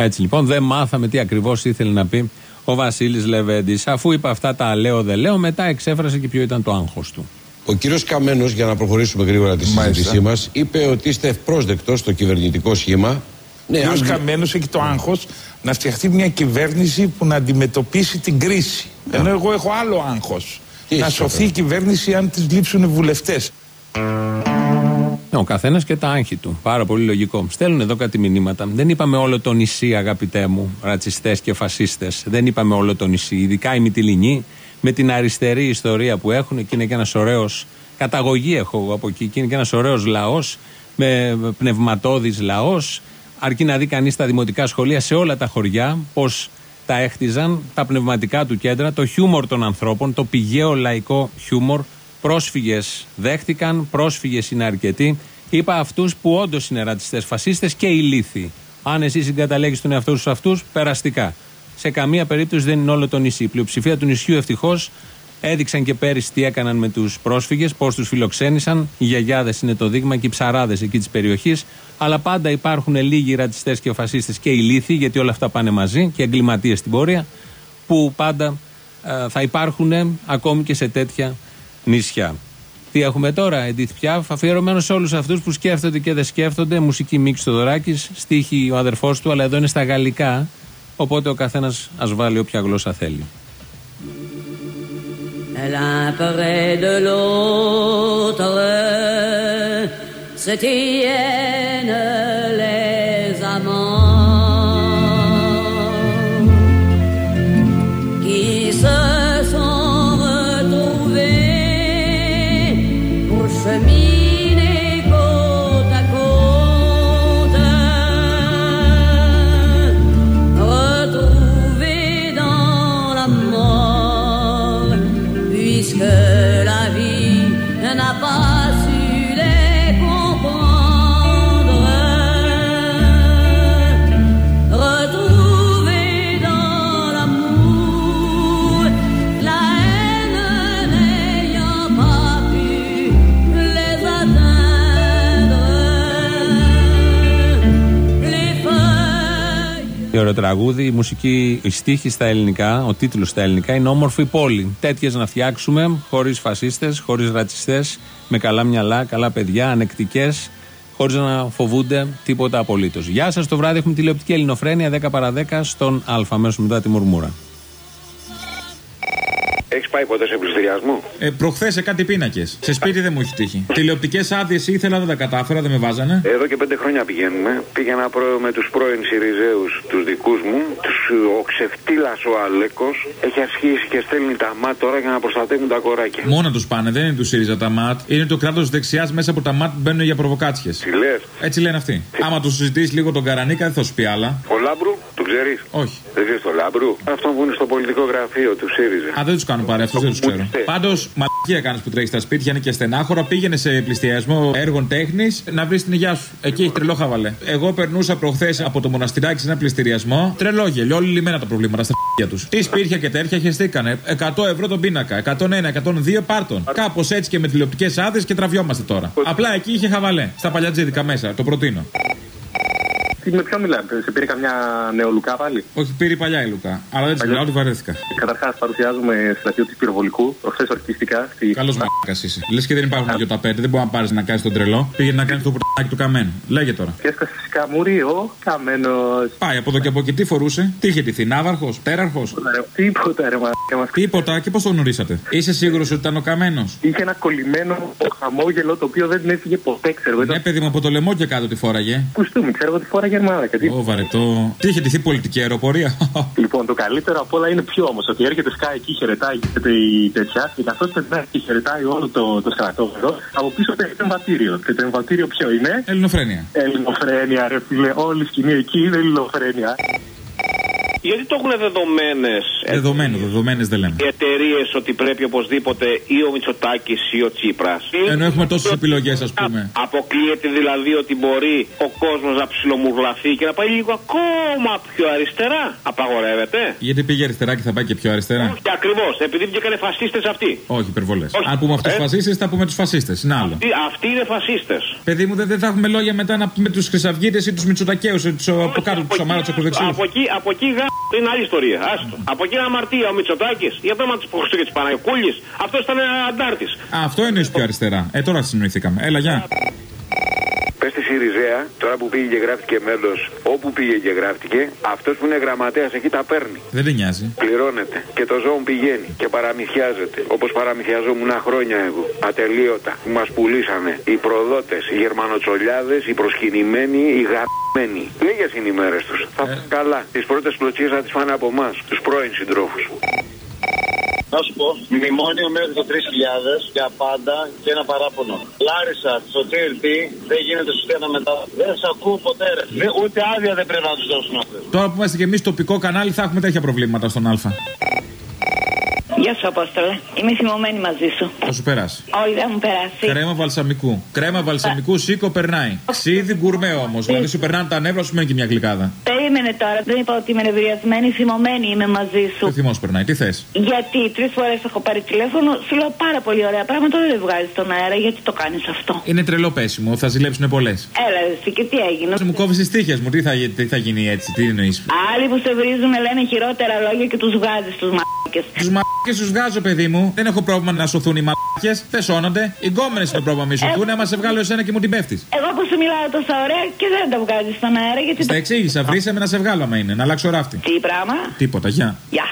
Έτσι λοιπόν, δεν μάθαμε τι ακριβώς ήθελε να πει ο Βασίλης Λεβέντης. Αφού είπε αυτά τα λέω, δεν λέω, μετά εξέφρασε και ποιο ήταν το άγχος του. Ο κύριος Καμένος, για να προχωρήσουμε γρήγορα τη συζήτησή μας, είπε ότι είστε ευπρόσδεκτος στο κυβερνητικό σχήμα. Ναι, αν- ο Καμένος έχει το άγχος να φτιαχτεί μια κυβέρνηση που να αντιμετωπίσει την κρίση. Ενώ εγώ έχω άλλο άγχος. Τι Να έχεις σωθεί η κυβέρνηση αν της λείψουν βουλευτές. Ναι, Ο καθένας και τα άγχη του. Πάρα πολύ λογικό. Στέλνουν εδώ κάτι μηνύματα. Δεν είπαμε όλο το νησί, αγαπητέ μου, ρατσιστές και φασίστες. Δεν είπαμε όλο το νησί. Ειδικά οι Μυτιλινοί, με την αριστερή ιστορία που έχουν, και είναι και ένας ωραίος. Καταγωγή έχω εγώ από εκεί, και είναι και ένας ωραίος λαός, με πνευματώδης λαός. Αρκεί να δει κανείς τα δημοτικά σχολεία σε όλα τα χωριά, πώς τα έχτιζαν, τα πνευματικά του κέντρα, το χιούμορ των ανθρώπων, το πηγαίο λαϊκό χιούμορ. Πρόσφυγες δέχτηκαν, πρόσφυγες είναι αρκετοί. Είπα αυτούς που όντως είναι ρατσιστές, φασίστες και ηλίθιοι. Αν εσύ συγκαταλέγεις τον εαυτό σου σε αυτούς, περαστικά. Σε καμία περίπτωση δεν είναι όλο το νησί. Η πλειοψηφία του νησιού ευτυχώς έδειξαν και πέρυσι τι έκαναν με τους πρόσφυγες, πώς τους φιλοξένησαν. Οι γιαγιάδες είναι το δείγμα και οι ψαράδες εκεί της περιοχής. Αλλά πάντα υπάρχουν λίγοι ρατσιστές και φασίστες και ηλίθιοι, γιατί όλα αυτά πάνε μαζί και εγκληματίες στην πορεία, που πάντα ε, θα υπάρχουν ακόμη και σε τέτοια νησιά. Τι έχουμε τώρα, Edith Piaf, αφιερωμένο σε όλους αυτούς που σκέφτονται και δεν σκέφτονται. Μουσική Μίξ Θοδωράκη, στίχη ο αδερφός του, αλλά εδώ είναι στα γαλλικά. Οπότε ο καθένας ας βάλει όποια γλώσσα θέλει. L'un près de l'autre se tiennent les amants famille. Feuilles Τι ωραίο τραγούδι, η μουσική, η στίχη στα ελληνικά, ο τίτλος στα ελληνικά είναι Όμορφη πόλη. Τέτοιες να φτιάξουμε, χωρίς φασίστες, χωρίς ρατσιστές, με καλά μυαλά, καλά παιδιά, ανεκτικές, χωρίς να φοβούνται τίποτα απολύτως. Γεια σας, το βράδυ έχουμε τηλεοπτική ελληνοφρένεια 10 παρα 10 στον Α, αμέσως μετά τη μουρμούρα. Έχεις πάει ποτέ σε πληστηριασμό; Ε, Προχθές σε κάτι πίνακες. Σε σπίτι δεν μου έχει τύχει. Τηλεοπτικές άδειες ήθελα, δεν τα κατάφερα, δεν με βάζανε. Εδώ και πέντε χρόνια πηγαίνουμε. Πήγαινα προ- με τους πρώην Σιριζέους, τους δικούς μου. Τους, ο ξεφτύλας ο Αλέκο έχει ασχίσει και στέλνει τα ΜΑ τώρα για να προστατεύουν τα κοράκια. Μόνο τους πάνε, δεν είναι του ΣΥΡΙΖΑ τα ΜΑΤ. Είναι το κράτος δεξιάς μέσα από τα ΜΑΤ που μπαίνουν για προβοκάτσιες. Τι λες; Έτσι λένε αυτοί. Άμα τους συζητήσεις λίγο τον Καρανίκα, δεν θα σου πει άλλα. Ο Λάμπρου, το ξέρεις; Όχι. Δεν ξέρεις τον Λάμπρου; Αυτό που είναι στο πολιτικό γραφείο του ΣΥΡΙΖΑ. Α, δεν τους κάνω παρέα, αυτούς δεν τους ξέρω. Πάντως, μαλακία κάνει που τρέχεις στα σπίτια, είναι και στενάχωρα. Πήγαινε σε πληστηριασμό έργων τέχνης να βρεις την υγειά σου. Εκεί έχει τρελό χαβαλέ. Εγώ περνούσα προχθές από το μοναστηράκι σε ένα πληστηριασμό. Τρελό γελιο, όλοι λιμένα τα προβλήματα στα φ***ια τους. Τι σπίτια και τέτοια χεστήκανε. 100 ευρώ τον πίνακα, 101, 102 πάρτον. Κάπως έτσι και με τηλεοπτικές άδειες και τραβιόμαστε τώρα. Απλά εκεί είχε χαβαλέ. Στα παλιά τζίδικα μέσα, το προτείνω. Τι, με ποιον μιλάτε, σε πήρε καμιά νεολουκά πάλι; Όχι, πήρε η παλιά η Λουκά. Αλλά δεν της μιλάω, τη βαρέθηκα. Καταρχάς, παρουσιάζουμε στο πλατείο του πυροβολικού, προχθέ ορκιστικά. Στη... Καλός μαλάκας είσαι. Λες και δεν υπάρχουν αγιοταπέτε, δεν μπορεί να πάρεις να κάνεις τον τρελό. Πήγαινε να κάνεις το πρωτάκι του καμένου. Λέγε τώρα. Και έσκασε φυσικά μουρίο, καμένος. Πάει από εδώ και από εκεί, τι φορούσε. Τι είχε τυθεί, ναύαρχο, τέραρχος; Τίποτα, ρε μας. Τίποτα, και πώς το γνωρίσατε; Είσαι σίγουρος ότι ήταν ο καμένος; Είχε ένα κολλημένο χαμόγελο το οποίο δεν έφυγε ποτέ, ξέρω. Ναι, παιδί μου από το λαιμό και κάτω τη φόραγε. Κουστούμι, ξέρω εγώ τι φόραγε αρμάδα. Ω, βαρετό. Τι είχε τυθεί πολιτική αεροπορία; Λοιπόν, το καλύτερο απ' όλα είναι πιο όμως ότι έρχεται σκά εκεί, χαιρετάει και η τέτοια και καθώς περνάει και χαιρετάει όλο το, το στρατόπεδο, από πίσω παίρνει το εμβατήριο. Και το εμβατήριο ποιο είναι; Ελληνοφρένεια. Ελληνοφρένεια, ρε φίλε. Όλη η σκηνή εκεί είναι ελληνοφρένεια. Γιατί το έχουν δεδομένες Δεδομένο, δεδομένες δεν λέμε. οι εταιρείες ότι πρέπει οπωσδήποτε ή ο Μητσοτάκης ή ο Τσίπρας. Ενώ έχουμε τόσες επιλογές, ας πούμε. Αποκλείεται δηλαδή ότι μπορεί ο κόσμος να ψιλομουρλαθεί και να πάει λίγο ακόμα πιο αριστερά. Απαγορεύεται. Γιατί πήγε αριστερά και θα πάει και πιο αριστερά. Και ακριβώς, επειδή βγήκανε φασίστες αυτοί. Όχι, υπερβολές. Όχι. Αν πούμε αυτούς Ε; του φασίστες, θα πούμε τους φασίστες. Είναι άλλο. Αυτοί, αυτοί είναι φασίστες. Παιδί μου, δεν, δεν θα έχουμε λόγια μετά να πούμε τους Χρυσαυγίτες ή τους Μητσοτακέου, τους από κάτω τους Αμάρα του ακροδεξιού. Από εκεί, από εκεί γα... είναι άλλη ιστορία. Άστο. Από εκεί είναι αμαρτία ο Μητσοτάκης. Για το όνομα τη Χριστού και της Παναγιοκούλη. Αυτός ήταν αντάρτης. Α, αυτό εννοείς πιο αριστερά. Ε, τώρα συνοηθήκαμε. Έλα, γεια. Πες στη Σιριζέα, τώρα που πήγε και γράφτηκε μέλος, όπου πήγε και γράφτηκε, αυτός που είναι γραμματέας εκεί τα παίρνει. Δεν την νοιάζει. Πληρώνεται και το ζώο πηγαίνει και παραμυθιάζεται. Όπως παραμυθιαζόμουν χρόνια εγώ. Ατελείωτα. Που μας πουλήσανε οι προδότες, οι γερμανοτσολιάδες, οι προσκυνημένοι, οι γαμμένοι. Λίγες είναι οι μέρες τους. Θα πάνε καλά. Τις πρώτες πλωτσίε θα τις φάνε από εμάς, τους πρώην συντρόφους. Να σου πω, μνημόνιο μέχρι το 3000 για πάντα και ένα παράπονο. Λάρισα, στο TRT δεν γίνεται σωστή αναμετάδοση. Δεν σε ακούω ποτέ, ρε. Δεν- ούτε άδεια δεν πρέπει να τους δώσουν αυτές. Τώρα που είμαστε και εμείς τοπικό κανάλι, θα έχουμε τέτοια προβλήματα στον Α. Γεια σου, Απόστολε. Είμαι θυμωμένη μαζί σου. Θα σου περάσει. Όχι, δεν μου περάσει. Κρέμα βαλσαμικού. Κρέμα βαλσαμικού σίκο περνάει. Ξίδι γκουρμέ όμως. Δηλαδή σου περνάνε τα νεύρα σου μένει και μια γλυκάδα. Περίμενε τώρα. Δεν είπα ότι είμαι νευριασμένη, θυμωμένη είμαι μαζί Τι σου. θυμός περνάει, τι θες; Γιατί τρεις φορές έχω πάρει τηλέφωνο, σου λέω πάρα πολύ ωραία πράγματα, δεν βγάζει στον αέρα. Γιατί το κάνεις αυτό; Είναι τρελό πέσιμο, θα ζηλέψουν πολλές. Έλα, εσύ και τι έγινε; Μου κόβεις τις τύχες μου, τι θα, γι- τι θα γίνει έτσι, τι εννοείς; Άλλοι που σε βρίζουν λένε χειρότερα λόγια και τους βγάζεις τους μάκε. Τους μαλάκε του βγάζω, παιδί μου. Δεν έχω πρόβλημα να σωθούν οι μαλάκες. Δεν σώνονται. Οι γκόμενες είναι το πρόβλημα να μη σωθούν. Άμα σε βγάλω εσένα και μου την πέφτεις. Εγώ που σου μιλάω τόσα ωραία και δεν τα βγάζεις στον αέρα γιατί. Στα εξήγησα, βρήσε με να σε βγάλω άμα είναι. Να αλλάξω ράφτη. Τι πράγμα; Τίποτα, γεια. Γεια.